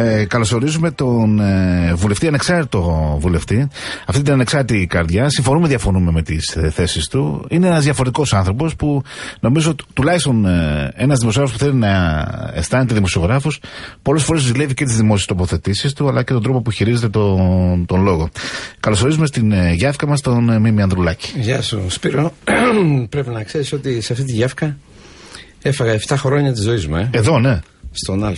Ε, καλωσορίζουμε τον ε, βουλευτή, ανεξάρτητο βουλευτή. Αυτή την ανεξάρτητη καρδιά. Συμφωνούμε, διαφωνούμε με τις ε, θέσεις του. Είναι ένας διαφορετικός άνθρωπος που νομίζω τουλάχιστον ε, ένας δημοσιογράφος που θέλει να αισθάνεται δημοσιογράφος, πολλές φορές ζηλεύει και τις δημόσιες τοποθετήσεις του, αλλά και τον τρόπο που χειρίζεται τον, τον λόγο. Καλωσορίζουμε στην ε, Γιάφκα μας τον ε, Μίμη Ανδρουλάκη. Γεια σου, Σπύρο. Πρέπει να ξέρεις ότι σε αυτή τη Γιάφκα έφαγα 7 χρόνια της ζωής μου. Ε, Εδώ, ναι. στον Α.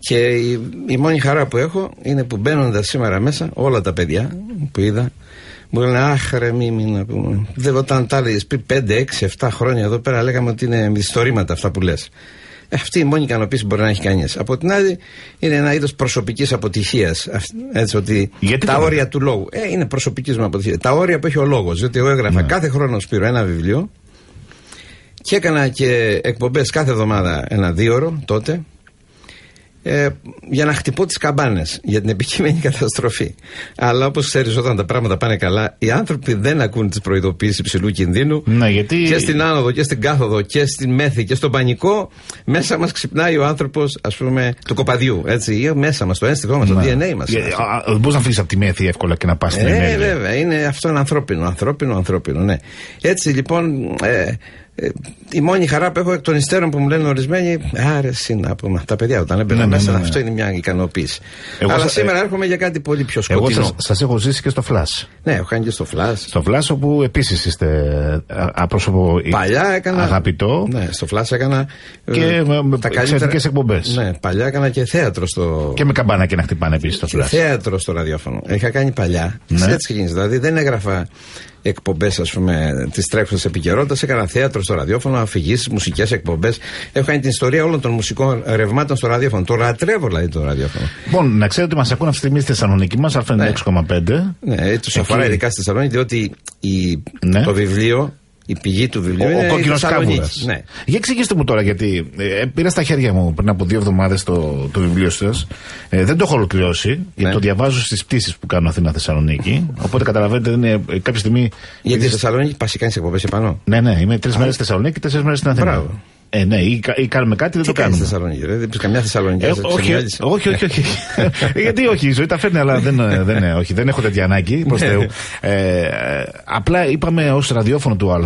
Και η, η μόνη χαρά που έχω είναι που μπαίνοντας σήμερα μέσα, όλα τα παιδιά που είδα, μου λένε Αχ, ρε, μη, να πούμε. Δεν όταν τα έλεγες πριν 5, 6, 7 χρόνια εδώ πέρα, λέγαμε ότι είναι μυθιστορήματα αυτά που λες. Αυτή η μόνη ικανοποίηση μπορεί να έχει κανείς. Από την άλλη, είναι ένα είδος προσωπικής αποτυχίας. Έτσι ότι Γιατί τα το όρια του λόγου. Ε, είναι προσωπική μου αποτυχία. Τα όρια που έχει ο λόγος. Διότι εγώ έγραφα κάθε χρόνο Σπύρο ένα βιβλίο και έκανα και εκπομπές κάθε εβδομάδα ένα δίωρο τότε ε, για να χτυπώ τις καμπάνες για την επικείμενη καταστροφή. Αλλά όπως ξέρεις, όταν τα πράγματα πάνε καλά, οι άνθρωποι δεν ακούν τις προειδοποιήσει υψηλού κινδύνου. Ναι, γιατί. Και στην άνοδο και στην κάθοδο και στην μέθη και στον πανικό, μέσα μας ξυπνάει ο άνθρωπος, ας πούμε, του κοπαδιού. Έτσι, ή μέσα μας, το ένστικτό μας, το DNA μας. Δεν μπορείς να φύγεις από τη μέθη εύκολα και να πας στην Ε, ενέργεια. βέβαια, είναι αυτό είναι ανθρώπινο, ανθρώπινο, ανθρώπινο, ναι. Έτσι λοιπόν, ε, ε, η μόνη χαρά που έχω εκ των υστέρων που μου λένε ορισμένοι, άρεσε να πούμε. Τα παιδιά όταν έμπαιναν Ναι, ναι, μέσα, ναι, ναι. αυτό είναι μια ικανοποίηση. Εγώ Αλλά σα- σήμερα ε, έρχομαι για κάτι πολύ πιο Εγώ σκοτεινό. σα σας έχω ζήσει και στο Flash. Ναι, έχω κάνει και στο Flash. Στο Flash, όπου επίσης είστε α- απρόσωπο Παλιά έκανα. αγαπητό. Ναι, στο Flash έκανα. ε, Και με- με εξαιρετικές εκπομπές. Ναι, παλιά έκανα και θέατρο στο. Και με καμπάνα και να χτυπάνε επίσης στο Και Flash. θέατρο στο ραδιόφωνο. Είχα κάνει παλιά. Ναι. Έτσι ξεκίνησε. Δηλαδή δεν έγραφα εκπομπές, ας πούμε, τη τρέχουσα επικαιρότητας. Έκανα θέατρο στο ραδιόφωνο, αφηγήσεις, μουσικές εκπομπές. Έχω κάνει την ιστορία όλων των μουσικών ρευμάτων στο ραδιόφωνο. Το λατρεύω δηλαδή το ραδιόφωνο. Λοιπόν, να ξέρετε ότι μας ακούνε αυτή τη στιγμή στη Θεσσαλονίκη μας, Α96,5. Ναι, τους αφορά ειδικά στη Θεσσαλονίκη, διότι η, Ναι. το βιβλίο, η πηγή του βιβλίου Ο, είναι ο η κόκκινος Θεσσαλονίκη. κάβουρα. Ναι. Για εξηγήστε μου τώρα, γιατί ε, πήρα στα χέρια μου πριν από δύο εβδομάδες το, το βιβλίο σας. Ε, δεν το έχω ολοκληρώσει, γιατί το διαβάζω στις πτήσεις που κάνω Αθήνα-Θεσσαλονίκη. Οπότε καταλαβαίνετε, είναι ε, κάποια στιγμή. Γιατί στη Θεσσαλονίκη πας κάνεις εκπομπές επάνω. Ναι, ναι, είμαι τρεις μέρες στη Θεσσαλονίκη και τέσσερις μέρες στην Αθήνα. Μπράβο. Ε, ναι, ή, κα- ή κάνουμε κάτι, δεν Τι το κάνεις στη κάνουμε. Θεσσαλονίκη, ρε, δεν πεις καμιά Θεσσαλονίκη. Ε, δεν σε όχι, ξεμιάλισε. όχι, όχι, όχι. Ε, Γιατί όχι, η ζωή τα φέρνει, αλλά δεν, ε, δεν, ε, όχι, δεν έχω τέτοια ανάγκη προς Ναι. Θεού. Ε, ε, απλά είπαμε ως ραδιόφωνο του Α,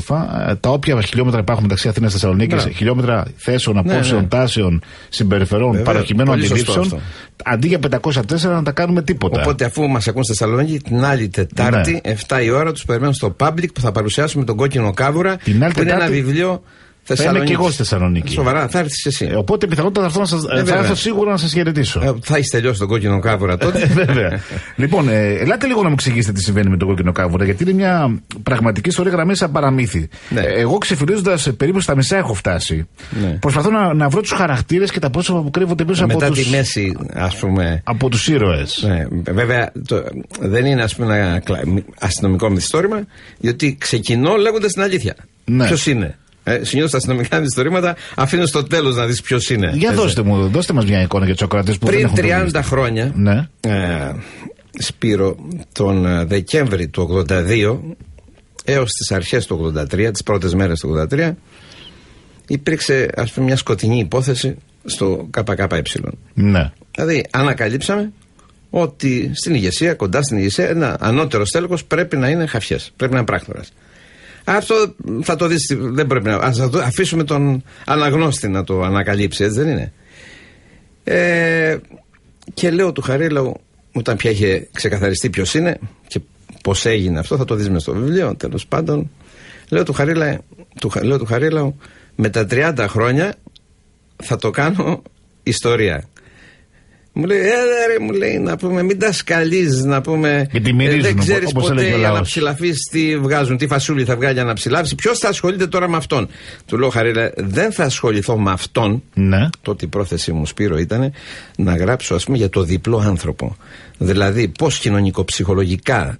ε, τα όποια χιλιόμετρα υπάρχουν μεταξύ Αθήνας και Θεσσαλονίκης, Μπράβο. χιλιόμετρα θέσεων, Ναι, απόψεων, ναι. τάσεων, συμπεριφερών, Βέβαια, παροχημένων πολύ σωστό αντιλήψεων, αυτό. αντί για 504 να τα κάνουμε τίποτα. Οπότε αφού μας ακούν στη Θεσσαλονίκη, την άλλη Τετάρτη, 7 η ώρα, τους περιμένουν στο Public που θα παρουσιάσουμε τον κόκκινο κάβουρα. Την άλλη που είναι ένα Τετάρτη; Βιβλίο θα είμαι Θεσσαλονίκης. και εγώ στη Θεσσαλονίκη. Σοβαρά, θα έρθεις εσύ. Ε, οπότε πιθανότατα θα, έρθω να σας, ε, θα βέβαια. έρθω σίγουρα να σας χαιρετήσω. Ε, θα έχεις τελειώσει τον κόκκινο κάβουρα τότε. Ε, Βέβαια. λοιπόν, ε, ελάτε λίγο να μου εξηγήσετε τι συμβαίνει με τον κόκκινο κάβουρα, γιατί είναι μια πραγματική ιστορία γραμμή σαν παραμύθι. Ναι. Ε, εγώ ξεφυλίζοντας περίπου στα μισά έχω φτάσει. Ναι. Προσπαθώ να, να βρω τους χαρακτήρες και τα πρόσωπα που κρύβονται πίσω από Μετά του τη μέση, ας πούμε. από τους ήρωες. Ναι, βέβαια το, δεν είναι ας πούμε ένα κλα- μη- αστυνομικό μυθιστόρημα, διότι ξεκινώ λέγοντας την αλήθεια. Ναι. Ποιος είναι; Ε, Συνήθως τα αστυνομικά μυθιστορήματα αφήνουν στο τέλος να δεις ποιος είναι. Για Έτσι. δώστε μου, δώστε μας μια εικόνα για τους ακροατές που δεν Πριν έχουν το 30 βιβλίο. χρόνια, Ναι. ε, Σπύρο, τον ε, Δεκέμβρη του 82 έως τις αρχές του 83, τις πρώτες μέρες του 83, υπήρξε ας πούμε μια σκοτεινή υπόθεση στο ΚΚΕ. Ναι. Δηλαδή ανακαλύψαμε ότι στην ηγεσία, κοντά στην ηγεσία, ένα ανώτερος στέλεχος πρέπει να είναι χαφιές, πρέπει να είναι πράκτορας. Αυτό θα το δεις, δεν πρέπει να... Ας το αφήσουμε τον αναγνώστη να το ανακαλύψει, έτσι δεν είναι; Ε, και λέω του Χαρίλαου, όταν πια είχε ξεκαθαριστεί ποιος είναι και πώς έγινε αυτό, θα το δεις μες στο βιβλίο, τέλος πάντων. Λέω του, Χαρίλα, του, Χα- λέω του Χαρίλαου, με τα 30 χρόνια θα το κάνω ιστορία. Μου λέει, έλα ρε, μου λέει, να πούμε, μην τα σκαλίζεις, να πούμε. ε, Γιατί μυρίζουν, δεν ξέρεις όπως έλεγε ο ποτέ οι λαός. αναψηλαφεί τι βγάζουν, τι φασούλη θα βγάλει αναψηλάφιση. Ποιος θα ασχολείται τώρα με αυτόν; Του λέω, Χαρίλα, δεν θα ασχοληθώ με αυτόν. Ναι. Τότε η πρόθεσή μου, Σπύρο, ήταν να γράψω, ας πούμε, για το διπλό άνθρωπο. Δηλαδή, πώς κοινωνικοψυχολογικά,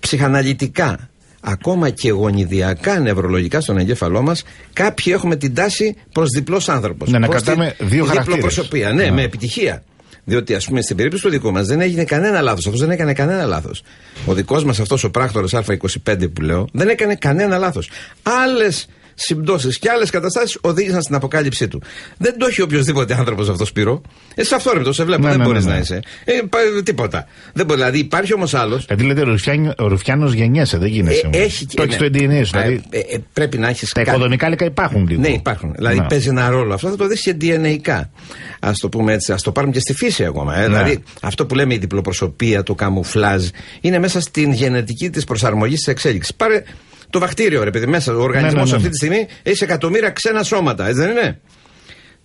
ψυχαναλυτικά, ακόμα και γονιδιακά νευρολογικά στον εγκέφαλό μας, κάποιοι έχουμε την τάση προς διπλός άνθρωπος. Ναι, να κρατάμε δύο χαρακτήρες. προσωπία. Ναι, Ναι. με επιτυχία. Διότι, ας πούμε, στην περίπτωση του δικού μας δεν έγινε κανένα λάθος. Αυτός δεν έκανε κανένα λάθος. Ο δικός μας αυτός ο πράκτορας Α25 που λέω δεν έκανε κανένα λάθος. Άλλες συμπτώσεις και άλλες καταστάσεις οδήγησαν στην αποκάλυψή του. Δεν το έχει οποιοδήποτε άνθρωπος αυτό Σπύρο. Εσύ αυτό σε βλέπω, Ναι, δεν ναι, μπορείς ναι, ναι. να είσαι. Ε, πα- τίποτα. Δεν μπορεί, δηλαδή υπάρχει όμως άλλος. Δηλαδή λέτε Ρουφιάνο- ο Ρουφιάνος γεννιέσαι, δεν γίνεσαι. Ε, μου. έχει το έχεις ναι. στο DNA σου. Δηλαδή, Ε, ε, ε, πρέπει να έχεις τα οικοδομικά υλικά υπάρχουν λίγο. Ναι, υπάρχουν. Δηλαδή Ναι. παίζει ένα ρόλο. Αυτό θα το δεις και DNA. Α το πούμε έτσι. Α το πάρουμε και στη φύση ακόμα. Ε. Ναι. Δηλαδή αυτό που λέμε η διπλοπροσωπία, το καμουφλάζ, είναι μέσα στην γενετική της προσαρμογή της εξέλιξης. Πάρε το βακτήριο, ρε παιδί, μέσα. Ο οργανισμός ναι, ναι, ναι. αυτή τη στιγμή έχει εκατομμύρια ξένα σώματα, έτσι δεν είναι;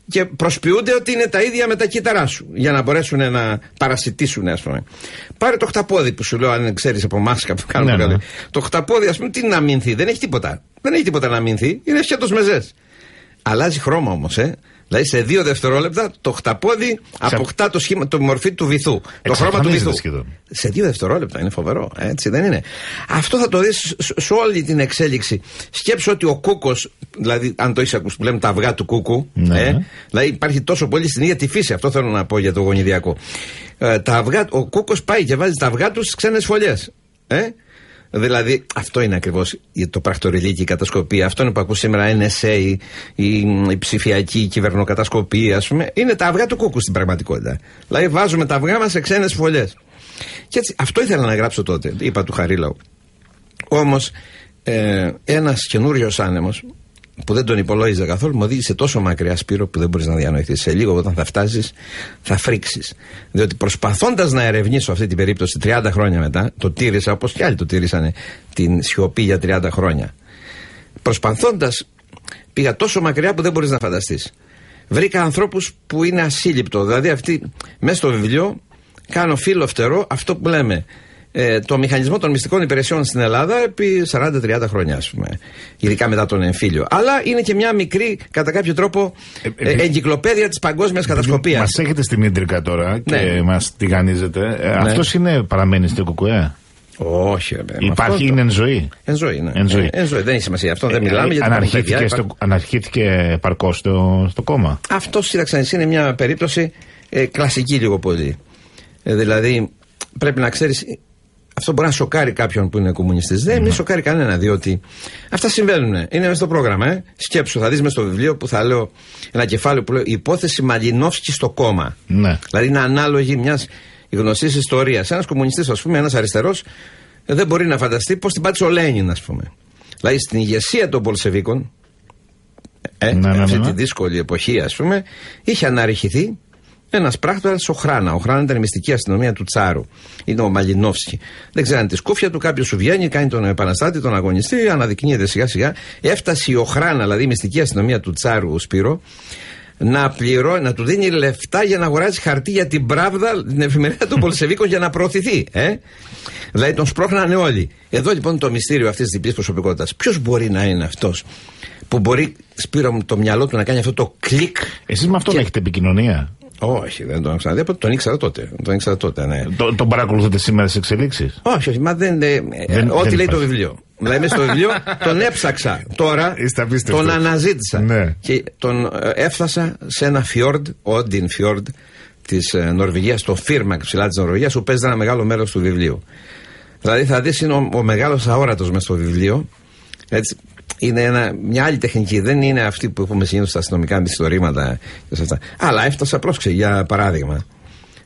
Και προσποιούνται ότι είναι τα ίδια με τα κύτταρά σου για να μπορέσουν να παρασιτήσουν, ας πούμε. Πάρε το χταπόδι που σου λέω, αν ξέρεις από μάσκα που κάνουμε Ναι, το ναι. καλή. Το χταπόδι, ας πούμε, τι να μείνθει, δεν έχει τίποτα. Δεν έχει τίποτα να μείνθει, είναι σκέτο μεζές. Αλλάζει χρώμα όμως, ε. Δηλαδή σε δύο δευτερόλεπτα το χταπόδι αποκτά το σχήμα, το μορφή του βυθού. Το χρώμα του Εξαφανίζεται βυθού. σχεδόν. Σε δύο δευτερόλεπτα είναι φοβερό. ε, Έτσι δεν είναι. Αυτό θα το δεις σε όλη την εξέλιξη. Σκέψου ότι ο κούκος, δηλαδή αν το είσαι ακούσει που λέμε τα αυγά του κούκου, Ναι. ε, δηλαδή υπάρχει τόσο πολύ στην ίδια τη φύση. Αυτό θέλω να πω για το γονιδιακό. Ε, τα αυγά, ο κούκος πάει και βάζει τα αυγά του στις ξένες φωλιές. Ε; Δηλαδή, αυτό είναι ακριβώς το πρακτοριλί και η κατασκοπία. Αυτό είναι που ακούς σήμερα NSA, η, η ψηφιακή κυβερνοκατασκοπία, ας πούμε. Είναι τα αυγά του κούκου στην πραγματικότητα. Δηλαδή, βάζουμε τα αυγά μας σε ξένες φωλιές. Και έτσι, αυτό ήθελα να γράψω τότε, είπα του Χαρίλαου. Όμως, ε, ένας καινούριος άνεμος, που δεν τον υπολόγιζα καθόλου, μου οδήγησε τόσο μακριά Σπύρο που δεν μπορείς να διανοηθείς. Σε λίγο, όταν θα φτάσεις, θα φρίξεις. Διότι προσπαθώντας να ερευνήσω αυτή την περίπτωση 30 χρόνια μετά, το τήρησα όπως και άλλοι το τήρησαν την σιωπή για 30 χρόνια. Προσπαθώντας, πήγα τόσο μακριά που δεν μπορείς να φανταστείς. Βρήκα ανθρώπους που είναι ασύλληπτο. Δηλαδή, αυτοί μέσα στο βιβλίο κάνω φύλλο φτερό αυτό που λέμε ε, το μηχανισμό των μυστικών υπηρεσιών στην Ελλάδα επί 40-30 χρόνια, ας πούμε. Ειδικά μετά τον εμφύλιο. Αλλά είναι και μια μικρή, κατά κάποιο τρόπο, Ε, ε, επί- εγκυκλοπαίδεια της παγκόσμιας κατασκοπίας. Μας έχετε στην ίντρικα τώρα και Ναι. μας τηγανίζετε. Ε, Ναι. Αυτός είναι, παραμένει στην κουκουέ; Όχι, ρε, παιδί, με Υπάρχει, αυτό το- είναι εν ζωή; Εν ζωή, ναι. Εν ζωή. Ε, εν ζωή. Δεν έχει σημασία αυτό, δεν μιλάμε Ε, γιατί υπάρχουν παιδιά, αναρχήθηκε, υπάρχουν- στο, αναρχήθηκε παρκώ στο, στο κόμμα; Αυτός, κοίταξε, εσύ είναι μια περίπτωση ε, κλασική λίγο πολύ. Ε, δηλαδή, πρέπει να ξέρεις. Αυτό μπορεί να σοκάρει κάποιον που είναι κομμουνιστής. Δεν μη σοκάρει κανένα, διότι αυτά συμβαίνουν. Είναι μέσα στο πρόγραμμα. Ε. Σκέψου, θα δεις μέσα στο βιβλίο που θα λέω ένα κεφάλαιο που λέω Η υπόθεση Μαλινόφσκι στο κόμμα. Ναι. Δηλαδή είναι ανάλογη μιας γνωστή ιστορίας. Ένας κομμουνιστής, ας πούμε, ένας αριστερός, δεν μπορεί να φανταστεί πώς την πάτησε ο Λένιν, ας πούμε. Δηλαδή στην ηγεσία των Πολσεβίκων, ε, Ναι, ναι, αυτή ναι, ναι. τη δύσκολη εποχή, ας πούμε, είχε αναρριχηθεί ένας πράκτορας ο Χράνα. Ο Χράνα ήταν η μυστική αστυνομία του Τσάρου. Είναι ο Μαλινόφσκι. Δεν ξέραν τη σκούφια του, κάποιος σου βγαίνει, κάνει τον επαναστάτη, τον αγωνιστή, αναδεικνύεται σιγά σιγά. Έφτασε ο Χράνα, δηλαδή η μυστική αστυνομία του Τσάρου, ο Σπύρο, να, πληρώ, να του δίνει λεφτά για να αγοράζει χαρτί για την Πράβδα, την εφημερίδα των Πολσεβίκων, για να προωθηθεί. Ε; Δηλαδή τον σπρώχνανε όλοι. Εδώ λοιπόν το μυστήριο αυτής της διπλής προσωπικότητας. Ποιος μπορεί να είναι αυτός που μπορεί, Σπύρο μου, το μυαλό του να κάνει αυτό το κλικ. Εσείς με αυτόν Και- έχετε επικοινωνία; Όχι, δεν τον ξαναδεί. από- Τον ήξερα τότε. Τον ήξερα τότε, ναι. Το, τον παρακολουθείτε σήμερα στις εξελίξεις; Όχι, όχι, μα δεν. ε, Δεν- ό,τι δεν λέει το υπάρχει. βιβλίο. Δηλαδή μέσα στο βιβλίο τον έψαξα. Τώρα Είστε απίστευτος. τον αναζήτησα. Ναι. Και τον ε, έφτασα σε ένα φιόρντ, Όντιν φιόρντ της Νορβηγίας, το Φίρμακ ψηλά της Νορβηγίας, που παίζει ένα μεγάλο μέρος του βιβλίου. Δηλαδή θα δεις είναι ο, ο μεγάλος αόρατος μέσα στο βιβλίο. Έτσι, είναι ένα, μια άλλη τεχνική. Δεν είναι αυτή που έχουμε συνήθως στα αστυνομικά μυθιστορήματα και σε αυτά. Αλλά έφτασα, πρόσεξε για παράδειγμα.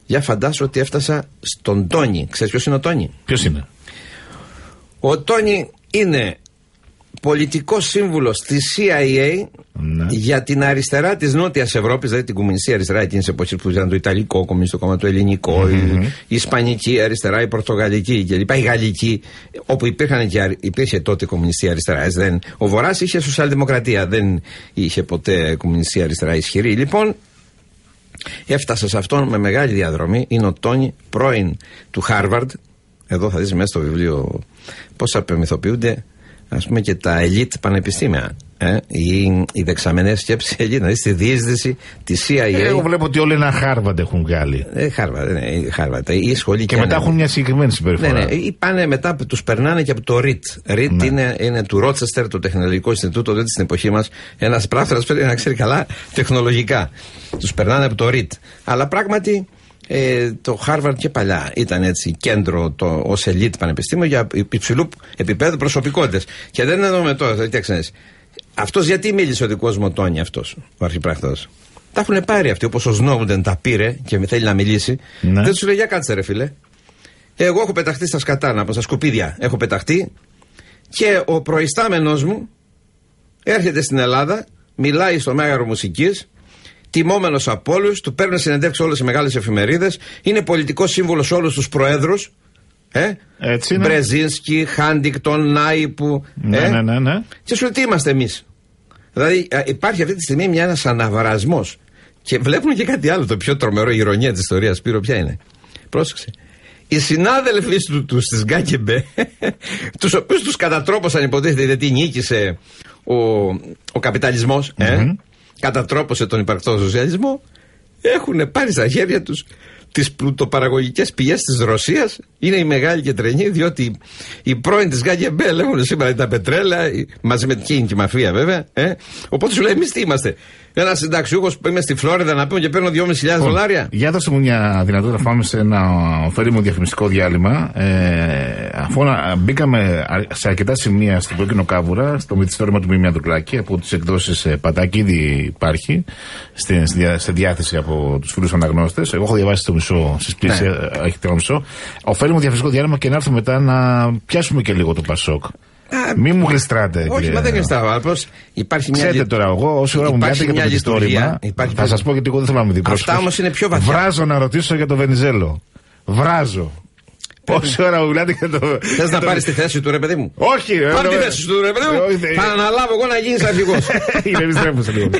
Για φαντάσου ότι έφτασα στον Τόνι. Ξέρεις ποιος είναι ο Τόνι; Ποιος είναι; Ο Τόνι είναι πολιτικό σύμβουλο τη CIA Ναι. για την αριστερά της Νότιας Ευρώπης, δηλαδή την κομμουνιστική αριστερά εκείνης της εποχής που ήταν το Ιταλικό κομμουνιστικό κόμμα, το ελληνικο η, η Ισπανική αριστερά, η Πορτογαλική κλπ. Η Γαλλική, όπου υπήρχαν και, αρι- υπήρχε τότε κομμουνιστική αριστερά. έτσι Δεν, ο Βορράς είχε σοσιαλδημοκρατία, δεν είχε ποτέ κομμουνιστική αριστερά ισχυρή. Λοιπόν, Έφτασε σε αυτόν με μεγάλη διαδρομή. Είναι ο Τόνι, πρώην του Χάρβαρντ. Εδώ θα δεις μέσα στο βιβλίο πώς απεμυθοποιούνται ας πούμε και τα ελίτ πανεπιστήμια. Ε, οι, οι δεξαμενές σκέψης ελίτ, δηλαδή στη διείσδυση της CIA. Εγώ βλέπω ότι όλοι ένα Χάρβαρντ έχουν βγάλει. Ε, Χάρβαρντ, ναι, η Χάρβαρντ. Η σχολή Και μετά έχουν μια συγκεκριμένη ναι, συμπεριφορά. ναι. Ή πάνε μετά, τους περνάνε και από το RIT. RIT Ναι. είναι, είναι του Ρότσεστερ, το Τεχνολογικό Ινστιτούτο, δεν στην εποχή μας. Ένας πράκτορα πρέπει να ξέρει καλά τεχνολογικά. Τους περνάνε από το RIT. Αλλά πράγματι ε, το Harvard και παλιά ήταν έτσι κέντρο το, ως ελίτ πανεπιστήμιο για υψηλού επίπεδου προσωπικότητες. Και δεν εννοούμε τώρα, κοιτάξτε, Αυτός γιατί μίλησε ο δικός μου Τόνι αυτός, ο αρχιπράκτορα. Τα έχουν πάρει αυτοί, όπως ο Σνόουντεν τα πήρε και θέλει να μιλήσει. Ναι. Δεν του λέει για κάτσε, ρε φίλε. Εγώ έχω πεταχτεί στα σκατάνα, στα σκουπίδια. Έχω πεταχτεί και ο προϊστάμενος μου έρχεται στην Ελλάδα, μιλάει στο μέγαρο μουσικής, τιμόμενος από όλους, του παίρνει συνεντεύξει όλες οι μεγάλες εφημερίδες, είναι πολιτικός σύμβολο σε όλους τους προέδρους. Ε; Έτσι είναι. Μπρεζίνσκι, Χάντικτον, Νάιπου. Ναι, ε; ναι, ναι, ναι. Και σου λέει τι είμαστε εμείς; Δηλαδή α, υπάρχει αυτή τη στιγμή μια ένας αναβρασμός. Και βλέπουν και κάτι άλλο. Το πιο τρομερό η ηρωνία της ιστορίας. Πύρο, ποια είναι; Πρόσεξε. Οι συνάδελφοι του, τους της Γκάκεμπε, τους οποίους τους κατατρόπωσαν υποτίθεται γιατί νίκησε ο, ο καπιταλισμός, ε, κατατρόπωσε τον υπαρκτό σοσιαλισμό, έχουν πάρει στα χέρια τους τις πλουτοπαραγωγικές πηγές της Ρωσίας. Είναι η μεγάλη και τρενή, διότι οι πρώην της Γκάκεμπε λέγουν σήμερα τα πετρέλα, η- μαζί με την κίνητη μαφία βέβαια. Ε. Οπότε σου λέει, εμείς τι είμαστε; Ένα συνταξιούχο που είμαι στη Φλόριδα να πούμε και παίρνω 2.500 δολάρια. Για δώστε μου μια δυνατότητα να πάμε σε ένα ωφέλιμο διαφημιστικό διάλειμμα. Ε, αφού να, μπήκαμε α- σε αρκετά σημεία στην Κόκκινο Κάβουρα, στο μυθιστόρημα του Μίμια Ντουκλάκη, από τις εκδόσεις ε, Πατάκη, ήδη υπάρχει στη, στη, διά- σε διάθεση από τους φίλους αναγνώστες. Εγώ έχω διαβάσει το μισό στις πτήσει, Ναι. ε, έχετε το μισό. Ωφέλιμο διαφημιστικό διάλειμμα και να έρθουμε μετά να πιάσουμε και λίγο το Πασόκ. Α, Μην μου γλιστράτε. Όχι, κύριε. μα δεν γλιστάω. Απλώς υπάρχει μια. Ξέρετε λει- τώρα, εγώ όση ώρα μου υπάρχει μιλάτε για μια το μυθιστόρημα, λειτουργία, υπάρχει θα μια- σας πω γιατί εγώ δεν θέλω να είμαι δικό Αυτά όμως είναι πιο βαθιά. Βράζω να ρωτήσω για το Βενιζέλο. Βράζω. Όση ώρα μου μιλάτε για το. Θες για να το- πάρεις τη θέση του, ρε παιδί μου; Όχι, ρε, Πάρε τη ρε, θέση του, ρε παιδί μου. Όχι, δεν- Θα αναλάβω εγώ να γίνεις αρχηγός. Είναι επιστρέφω σε λίγο.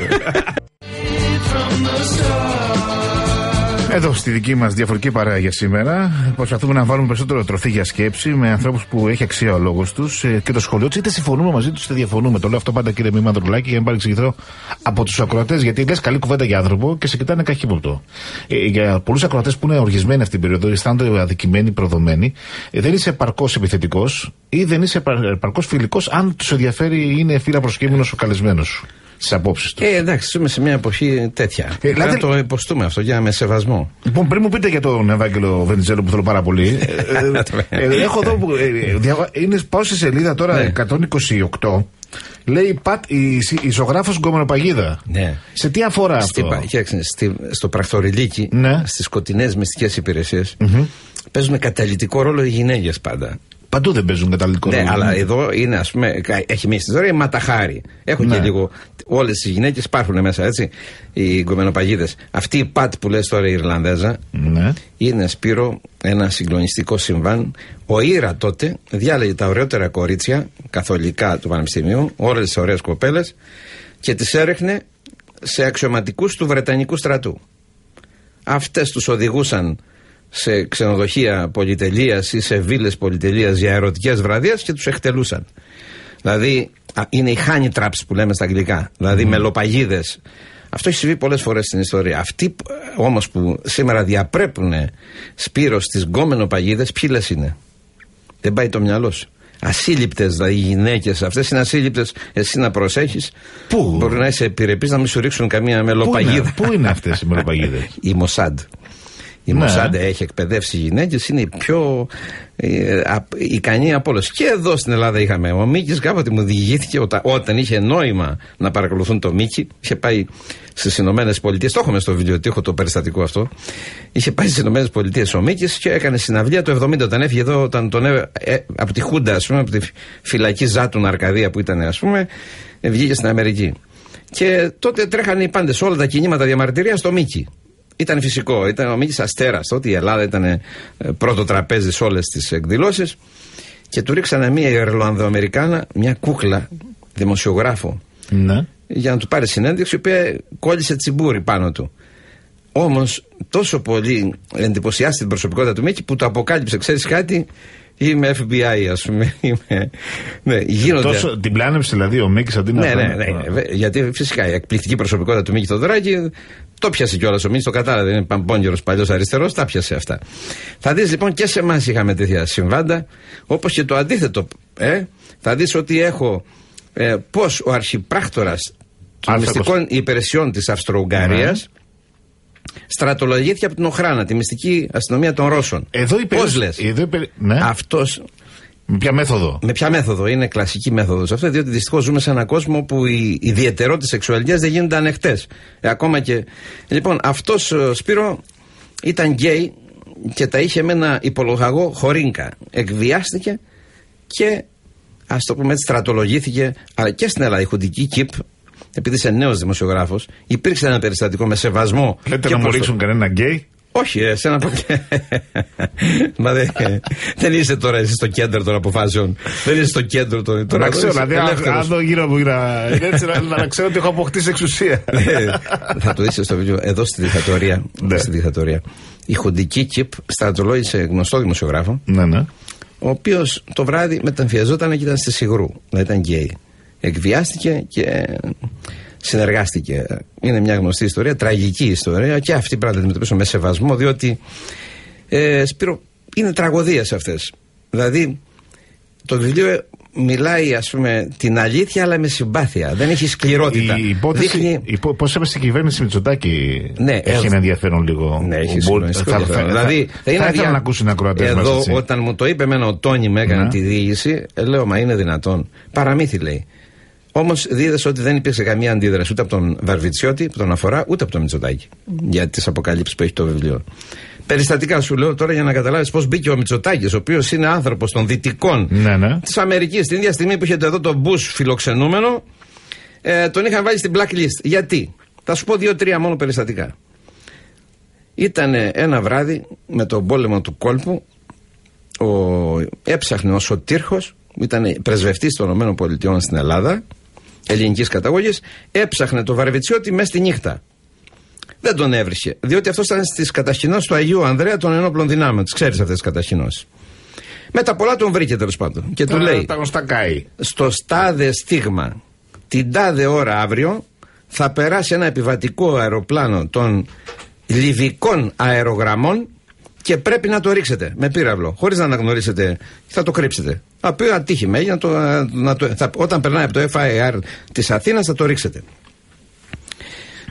Εδώ στη δική μας διαφορετική παρέα για σήμερα προσπαθούμε να βάλουμε περισσότερο τροφή για σκέψη με ανθρώπους που έχει αξία ο λόγος τους και το σχολείο τους. Είτε συμφωνούμε μαζί τους είτε διαφωνούμε. Το λέω αυτό πάντα κύριε Μήμα Ανδρουλάκη για να μην παρεξηγηθώ από τους ακροατές γιατί λες καλή κουβέντα για άνθρωπο και σε κοιτάνε καχύποπτο. Ε, για πολλούς ακροατές που είναι οργισμένοι αυτή την περίοδο, αισθάνονται αδικημένοι, προδομένοι, ε, δεν είσαι επαρκώς επιθετικός ή δεν είσαι επαρκώς φιλικός αν τους ενδιαφέρει είναι φύλλα προσκύμενος ο καλεσμένος σου στι απόψεις τους. Ε, εντάξει, ζούμε σε μια εποχή τέτοια. Ε, Πρέπει να δηλαδή- το υποστούμε αυτό για με σεβασμό. Λοιπόν, πριν μου πείτε για τον Ευάγγελο Βενιζέλο που θέλω πάρα πολύ. ε, ε, ε, έχω εδώ. που, ε, διαβα- είναι, πάω στη σελίδα τώρα Ναι. 128. Λέει πατ, η, η ζωγράφος Γκομενοπαγίδα. Ναι. Σε τι αφορά Στη, αυτό; πα- κοίταξε, στη, στο πρακτοριλίκι, Ναι. στις σκοτεινέ μυστικές υπηρεσίες, παίζουν καταλητικό ρόλο οι γυναίκες πάντα. Παντού δεν παίζουν καταλητικό Ναι, ρόλο. αλλά εδώ είναι, ας πούμε, κα- έχει μείνει στη ιστορία η Ματαχάρη. Έχουν Ναι. και λίγο. Όλες οι γυναίκες υπάρχουν μέσα, έτσι. Οι γκομενοπαγίδες. Αυτή η Πατ που λες τώρα η Ιρλανδέζα Ναι. είναι Σπύρο ένα συγκλονιστικό συμβάν. Ο Ήρα τότε διάλεγε τα ωραιότερα κορίτσια καθολικά του Πανεπιστημίου, όλες τις ωραίες κοπέλες και τις έριχνε σε αξιωματικούς του Βρετανικού στρατού. Αυτές τους οδηγούσαν σε ξενοδοχεία πολυτελείας ή σε βίλες πολυτελείας για ερωτικές βραδιές και τους εκτελούσαν. Δηλαδή, α, είναι οι honey traps που λέμε στα αγγλικά. Δηλαδή, μελοπαγίδες. Αυτό έχει συμβεί πολλές φορές στην ιστορία. Αυτοί όμως που σήμερα διαπρέπουν σπύρος στις γκόμενο παγίδε, ποιοι λε είναι. Δεν πάει το μυαλό σου. Ασύλληπτες δηλαδή οι γυναίκες αυτές είναι ασύλληπτες. Εσύ να προσέχεις. Πού; Μπορεί να είσαι επιρρεπής να μην σου ρίξουν καμία Πού μελοπαγίδα. είναι, πού είναι αυτές οι μελοπαγίδες; Η Μοσάντ. Η Ναι. Μοσάντ έχει εκπαιδεύσει γυναίκες, είναι η πιο ε, α, ικανή από όλες. Και εδώ στην Ελλάδα είχαμε. Ο Μίκης κάποτε μου διηγήθηκε όταν, όταν είχε νόημα να παρακολουθούν το Μίκη, είχε πάει στις Ηνωμένες Πολιτείες. Το έχουμε στο βιβλιοτήχο το περιστατικό αυτό. Είχε πάει στις Ηνωμένες Πολιτείες ο Μίκης και έκανε συναυλία το 70 όταν έφυγε εδώ, όταν τον έβε, ε, από τη Χούντα, ας πούμε, από τη φυλακή Ζάτουν Αρκαδία που ήταν, ας πούμε, ε, βγήκε στην Αμερική. Και τότε τρέχανε οι πάντες όλα τα κινήματα διαμαρτυρίας στο Μίκη. Ήταν φυσικό. Ήταν ο Μίκης Αστέρας. Τότε η Ελλάδα ήταν ε, πρώτο τραπέζι σε όλες τις εκδηλώσεις. Και του ρίξανε μία Ιρλανδοαμερικάνα, μια κούκλα δημοσιογράφο, ναι. για να του πάρει συνέντευξη, η οποία κόλλησε τσιμπούρι πάνω του. Όμως τόσο πολύ εντυπωσιάστηκε την προσωπικότητα του Μίκη που το αποκάλυψε. Ξέρεις κάτι, είμαι FBI, ας πούμε. Είμαι... Ναι, γίνονται. Τόσο, την πλάνεψε δηλαδή ο Μίκης αντί να. Ναι, ναι, ναι, ναι. Βε- Γιατί φυσικά η εκπληκτική προσωπικότητα του Μίκη Θοδωράκη το πιάσε κιόλας ο Μίκη, το κατάλαβε. Είναι παμπόγερο παλιός αριστερός, τα πιάσε αυτά. Θα δεις λοιπόν και σε εμάς είχαμε τέτοια συμβάντα, όπως και το αντίθετο. Ε, θα δεις ότι έχω ε, πώς ο αρχιπράκτορα των Άρθρο μυστικών υπηρεσιών της Αυστρο-Ουγγαρίας Ναι. στρατολογήθηκε από την Οχράνα, τη μυστική αστυνομία των Ρώσων. Εδώ η Πώς περίπτωση- λες; εδώ η περί- ναι. Αυτός Με ποια μέθοδο; Με ποια μέθοδο; Είναι κλασική μέθοδος αυτό, διότι δυστυχώς ζούμε σε έναν κόσμο που οι ιδιαιτερότητε σεξουαλικέ δεν γίνονται ανεκτέ. Ε, ακόμα και. Λοιπόν, αυτός Σπύρο ήταν γκέι και τα είχε με ένα υπολοχαγό Χωρίνκα. Εκβιάστηκε και ας το πούμε έτσι, στρατολογήθηκε. Αλλά και στην Ελλάδα η χουντική ΚΥΠ, επειδή είσαι νέος δημοσιογράφος, υπήρξε ένα περιστατικό με σεβασμό. Λέτε να μου ρίξουν κανένα γκέι; Όχι, εσένα από Μα δεν, δεν είσαι τώρα εσύ στο κέντρο των αποφάσεων. Δεν είσαι στο κέντρο των. Να ξέρω, δηλαδή, αν δω γύρω μου έτσι, να ξέρω ότι έχω αποκτήσει εξουσία. Ναι, θα το δει στο βίντεο εδώ στη δικτατορία. Ναι. Στη δικτατορία. Η χουντική Κιπ στρατολόγησε γνωστό δημοσιογράφο. Ναι, ναι. Ο οποίος το βράδυ μεταμφιαζόταν και ήταν στη Σιγρού. ήταν γκέι. Εκβιάστηκε και συνεργάστηκε. Είναι μια γνωστή ιστορία, τραγική ιστορία και αυτή πρέπει να την αντιμετωπίσουμε με σεβασμό, διότι ε, Σπύρο, είναι τραγωδίες αυτές. Δηλαδή, το βιβλίο μιλάει ας πούμε την αλήθεια αλλά με συμπάθεια. Δεν έχει σκληρότητα. Η υπόθεση, Δείχνει... υπό, πώς έπεσε η κυβέρνηση Μητσοτάκη; Ναι, έχει ένα ενδιαφέρον λίγο. Ναι, έχει θα, θα, δηλαδή, θα, θα ήθελα να ακούσει ένα ακροατές Εδώ μας, όταν μου το είπε εμένα ο Τόνι με έκανε ναι. τη διήγηση, ε, λέω μα είναι δυνατόν. Παραμύθι λέει. Όμως δίδε ότι δεν υπήρξε καμία αντίδραση ούτε από τον Βαρβιτσιώτη που τον αφορά, ούτε από τον Μητσοτάκη για τις αποκαλύψεις που έχει το βιβλίο. Περιστατικά σου λέω τώρα για να καταλάβεις πώς μπήκε ο Μητσοτάκης, ο οποίος είναι άνθρωπος των δυτικών ναι, ναι. της Αμερικής. Την ίδια στιγμή που είχατε εδώ τον Μπούς φιλοξενούμενο, ε, τον είχαν βάλει στην blacklist. Γιατί, θα σου πω δύο-τρία μόνο περιστατικά. Ήταν ένα βράδυ με τον πόλεμο του κόλπου, ο, έψαχνε ο Σωτήρχος, ήταν πρεσβευτής των ΗΠΑ στην Ελλάδα, ελληνικής καταγωγής, έψαχνε το Βαρβιτσιώτη μέσα στη νύχτα. Δεν τον έβρισκε. Διότι αυτός ήταν στις κατασκηνώσει του Αγίου Ανδρέα των ενόπλων δυνάμεων. Τις ξέρεις αυτές τις κατασκηνώσει. Με τα πολλά τον βρήκε τέλος πάντων. Και του λέει: Τα γνωστά καεί. Στο στάδε στίγμα, την τάδε ώρα αύριο, θα περάσει ένα επιβατικό αεροπλάνο των λιβικών αερογραμμών και πρέπει να το ρίξετε με πύραυλο, χωρίς να αναγνωρίσετε. Θα το κρύψετε. Απλά ένα ατύχημα να το, να το, θα, όταν περνάει από το FIR της Αθήνας θα το ρίξετε.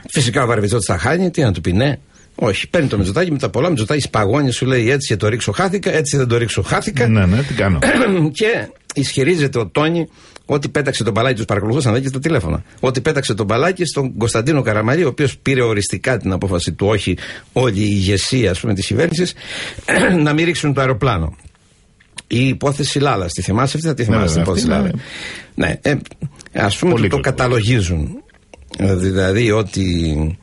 Φυσικά ο Βαρβιτσότη θα χάνει, τι να του πει, ναι. Όχι, παίρνει το Μητσοτάκι με τα πολλά. Μητσοτάκι παγώνει, σου λέει έτσι και το ρίξω χάθηκα, έτσι δεν το ρίξω χάθηκα. Ναι, ναι, τι κάνω. και ισχυρίζεται ο Τόνι ότι πέταξε τον μπαλάκι, τους παρακολουθούσαν εκεί στα τηλέφωνα. Ότι πέταξε τον μπαλάκι στον Κωνσταντίνο Καραμαλή, ο οποίος πήρε οριστικά την απόφαση του όχι όλη η ηγεσία ας πούμε, της κυβέρνησης να μην ρίξουν το αεροπλάνο. Η υπόθεση Λάλα, τη θυμάσαι αυτή, θα τη θυμάσαι την υπόθεση Λάλα. Ναι, ε, ας πούμε ότι το καταλογίζουν. Δηλαδή ότι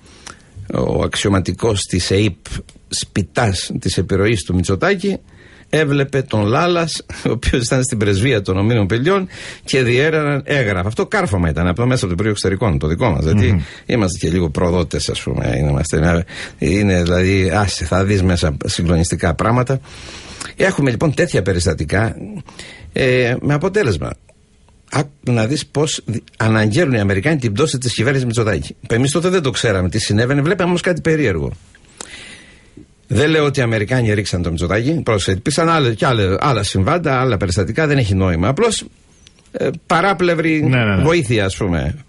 ο αξιωματικός της ΕΙΠ σπιτάς της επιρροής του Μητσοτάκη έβλεπε τον Λάλα, ο οποίος ήταν στην πρεσβεία των Ομίλων Πελιών και διέραναν έγγραφα. Αυτό κάρφωμα ήταν από το μέσα από το Υπουργείο Εξωτερικών, το δικό μας. Γιατί είμαστε και λίγο προδότες, ας πούμε. Είμαστε, είναι δηλαδή, άσε, θα δεις μέσα συγκλονιστικά πράγματα. Έχουμε λοιπόν τέτοια περιστατικά ε, με αποτέλεσμα να δεις πώς αναγγέλνουν οι Αμερικάνοι την πτώση της κυβέρνησης Μητσοτάκη. Εμείς τότε δεν το ξέραμε τι συνέβαινε, βλέπαμε όμως κάτι περίεργο. Δεν λέω ότι οι Αμερικάνοι ρίξαν το Μητσοτάκη. Πρόσεχε, υπήρξαν άλλα, και άλλα, άλλα συμβάντα, άλλα περιστατικά, δεν έχει νόημα. Απλώς ε, παράπλευρη ναι, ναι, ναι. βοήθεια, ας πούμε.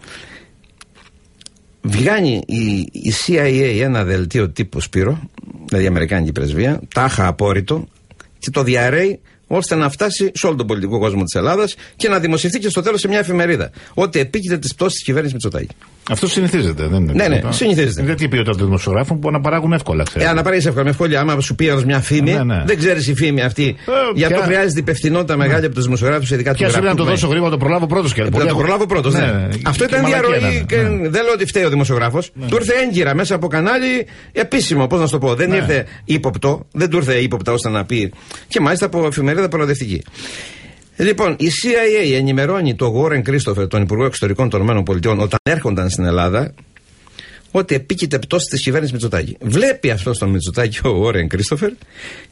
Βγάνει η, η CIA ένα δελτίο τύπου Σπύρο, δηλαδή η Αμερικάνικη πρεσβεία, τάχα απόρριτο, και το διαρρέει ώστε να φτάσει σε όλο τον πολιτικό κόσμο της Ελλάδας και να δημοσιευτεί και στο τέλος σε μια εφημερίδα. Ότι επίκειται της πτώσης της κυβέρνησης Μητσοτάκη. Αυτό συνηθίζεται, δεν είναι. Ναι, ναι, συνηθίζεται. Γιατί η ποιότητα των δημοσιογράφων που να παράγουν εύκολα, ξέρει. Ε, να παράγει εύκολα με ευκολία. Άμα σου πει μια φήμη, ναι, ναι. δεν ξέρεις η φήμη αυτή. Ε, Γι' αυτό χρειάζεται υπευθυνότητα ναι. μεγάλη από τους δημοσιογράφους, ειδικά του γραφείου. να το δώσω γρήγορα, το προλάβω πρώτος και Να το προλάβω πρώτος, ναι. ναι. Αυτό ήταν διαρροή. Δεν λέω ότι φταίει ο δημοσιογράφος. Του ήρθε έγκυρα μέσα από κανάλι επίσημο, πώς να σου το πω. Δεν ήρθε ύποπτο, δεν του ήρθε ύποπτα ώστε να πει. Και μάλιστα από εφημερίδα προοδευτική. Λοιπόν, η CIA ενημερώνει τον Γόρεν Κρίστοφερ, τον Υπουργό Εξωτερικών των ΗΠΑ, όταν έρχονταν στην Ελλάδα, ότι επίκειται πτώση της κυβέρνησης Μητσοτάκη. Βλέπει αυτό τον Μητσοτάκη ο Γόρεν Κρίστοφερ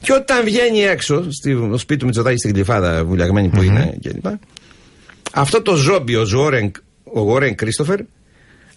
και όταν βγαίνει έξω, στο σπίτι του Μητσοτάκη στην Κλειφάδα, βουλιαγμένη που είναι κλπ. Αυτό το ζόμπι, ο, ο Γόρεν Κρίστοφερ,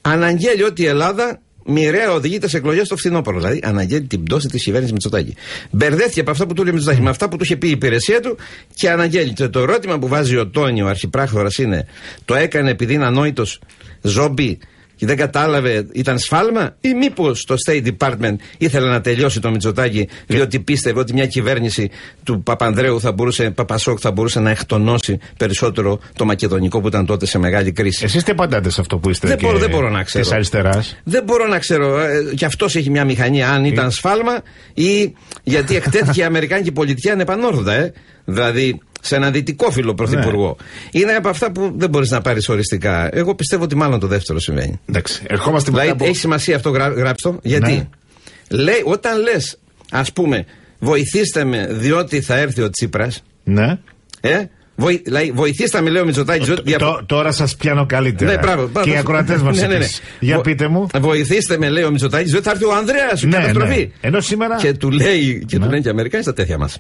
αναγγέλει ότι η Ελλάδα μοιραία οδηγείται σε εκλογές στο φθινόπωρο. Δηλαδή αναγγέλει την πτώση της κυβέρνησης Μητσοτάκη. Μπερδέθηκε από αυτά που του λέει Μητσοτάκη με αυτά που του είχε πει η υπηρεσία του και αναγγέλει. Και το ερώτημα που βάζει ο Τόνι, ο αρχιπράχθορα, είναι το έκανε επειδή είναι ανόητος ζόμπι και δεν κατάλαβε, ήταν σφάλμα, ή μήπως το State Department ήθελε να τελειώσει το Μητσοτάκι, διότι πίστευε ότι μια κυβέρνηση του Παπανδρέου θα μπορούσε, Παπασόκ θα μπορούσε να εκτονώσει περισσότερο το Μακεδονικό που ήταν τότε σε μεγάλη κρίση. Εσείς τι απαντάτε σε αυτό που είστε δεν και μπορώ, δεν μπορώ να ξέρω. Της αριστεράς; Δεν μπορώ να ξέρω. Ε, και αυτός έχει μια μηχανή, αν ήταν σφάλμα ή γιατί εκτέθηκε η Αμερικάνικη πολιτική ανεπανόρθωτα, ε. Δηλαδή, σε ένα δυτικόφιλο πρωθυπουργό. Ναι. Είναι από αυτά που δεν μπορείς να πάρεις οριστικά. Εγώ πιστεύω ότι μάλλον το δεύτερο συμβαίνει. Εντάξει. Ερχόμαστε δηλαδή, από... έχει σημασία αυτό, γρά, γράψτε Γιατί; Ναι. λέει, όταν λες, ας πούμε, βοηθήστε με διότι θα έρθει ο Τσίπρας. Ναι. Ε, Βοη, δηλαδή, βοηθήστε με, λέει ο Μητσοτάκης. Τώρα σας πιάνω καλύτερα. Ναι, μπράβο, και οι ακροατές μας. ναι, ναι, ναι. Για πείτε μου. Βοηθήστε με, λέει ο Μητσοτάκης, διότι θα έρθει ο Ανδρέας. Ναι, καταστροφή. Ναι. Ενώ σήμερα. Και του λέει και, ναι. του λένε και οι Αμερικάνοι στα τέτοια μας.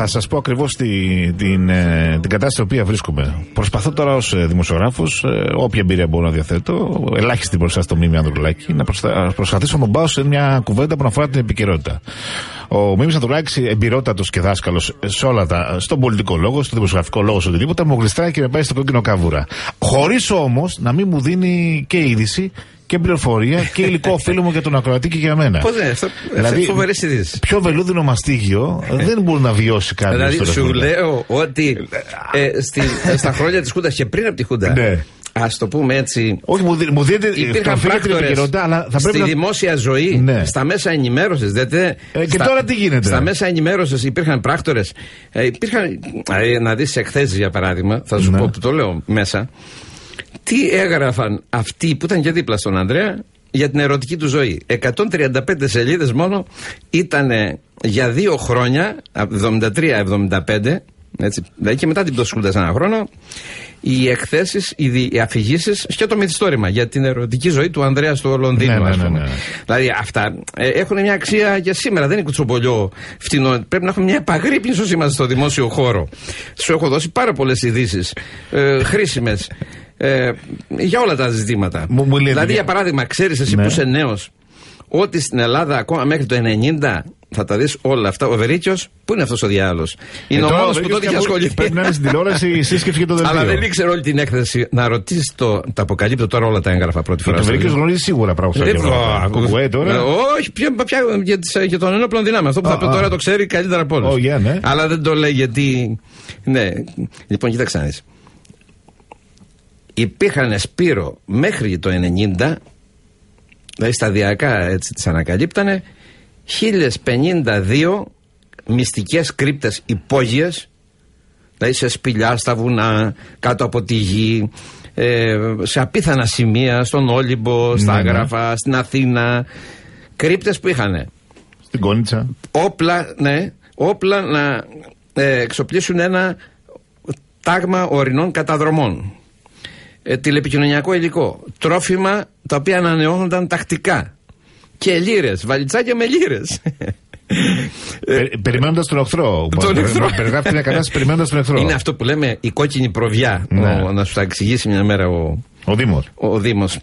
Θα σας πω ακριβώς την, την, ε, την κατάσταση στην οποία βρίσκομαι. Προσπαθώ τώρα ως ε, δημοσιογράφος, ε, όποια εμπειρία μπορώ να διαθέτω, ελάχιστη μπροστά στο Μίμη Ανδρουλάκη, να προσπαθήσω να πάω σε μια κουβέντα που αφορά την επικαιρότητα. Ο Μίμης Ανδρουλάκης, εμπειρότατος και δάσκαλος σε όλα τα, στον πολιτικό λόγο, στο δημοσιογραφικό λόγο, στο οτιδήποτε, μου γλιστράει και με πάει στο κόκκινο καβούρα. Χωρίς όμως να μην μου δίνει και είδηση και πληροφορία και υλικό φίλο μου για τον ακροατή και για μένα. Πώ δεν, δηλαδή, φοβερές ειδήσεις. Πιο βελούδινο μαστίγιο δεν μπορεί να βιώσει κάποιο. Δηλαδή, σου λέω ότι ε, στη, στα χρόνια της Χούντας και πριν από τη Χούντα. Ναι. Α το πούμε έτσι. Όχι, μου, μου δίνετε Υπήρχαν πράκτορες αλλά θα πρέπει στη να... δημόσια ζωή, ναι. στα μέσα ενημέρωσης. Ε, και στα, τώρα τι γίνεται; Στα μέσα ενημέρωσης υπήρχαν πράκτορες. Ε, υπήρχαν. Ε, να δεις εκθέσεις για παράδειγμα, θα σου ναι. πω που το λέω μέσα τι έγραφαν αυτοί που ήταν και δίπλα στον Ανδρέα για την ερωτική του ζωή. 135 σελίδες μόνο ήταν για δύο χρόνια, 73-75, έτσι, δηλαδή και μετά την πτώση ένα χρόνο, οι εκθέσεις, οι, οι αφηγήσεις και το μυθιστόρημα για την ερωτική ζωή του Ανδρέα στο Λονδίνο, ναι, ναι, ναι, ναι, Δηλαδή αυτά ε, έχουν μια αξία και σήμερα. Δεν είναι κουτσομπολιό φτηνό. Πρέπει να έχουμε μια επαγρύπνηση όσο είμαστε στο δημόσιο χώρο. Σου έχω δώσει πάρα πολλές ειδήσεις ε, χρήσιμες ε, για όλα τα ζητήματα. Μου, δηλαδή, για παράδειγμα, ξέρεις εσύ ναι. που είσαι νέος ότι στην Ελλάδα ακόμα μέχρι το 90 θα τα δεις όλα αυτά. Ο Βερίκιος, πού είναι αυτός ο διάλογο. Είναι ε, ο μόνος που τότε είχε ασχοληθεί. Πρέπει να είναι στην τηλεόραση η σύσκεψη και το δελτίο. Αλλά δεν ήξερε όλη την έκθεση. Να ρωτήσεις το. Τα αποκαλύπτω τώρα όλα τα έγγραφα πρώτη φορά. Ο Βερίκιος γνωρίζει σίγουρα πράγματα. Ε, όχι, πια για τον ενόπλων δυνάμει. Αυτό που θα πει τώρα το ξέρει καλύτερα από όλους. Ναι. Αλλά δεν το λέει γιατί. Ναι. Λοιπόν, κοίταξε να υπήρχαν Σπύρο μέχρι το 90 δηλαδή σταδιακά έτσι τις ανακαλύπτανε. 1052 μυστικές κρύπτες υπόγειες δηλαδή σε σπηλιά στα βουνά κάτω από τη γη ε, σε απίθανα σημεία στον Όλυμπο, στα ναι, ναι. Άγραφα, στην Αθήνα. Κρύπτες που είχαν στην Κόνιτσα. Όπλα, ναι, όπλα να ε, εξοπλίσουν ένα τάγμα ορεινών καταδρομών ε, τηλεπικοινωνιακό υλικό, τρόφιμα τα οποία ανανεώνονταν τακτικά και λίρε, βαλιτσάκια με λίρε. Ε, περιμένοντας τον εχθρό. Τον εχθρό. Περιγράφει μια κατάσταση περιμένοντας τον εχθρό. Είναι αυτό που λέμε η κόκκινη προβιά. Ναι. Ο, να σου τα εξηγήσει μια μέρα ο, ο Δήμος. Ο, ο Δήμος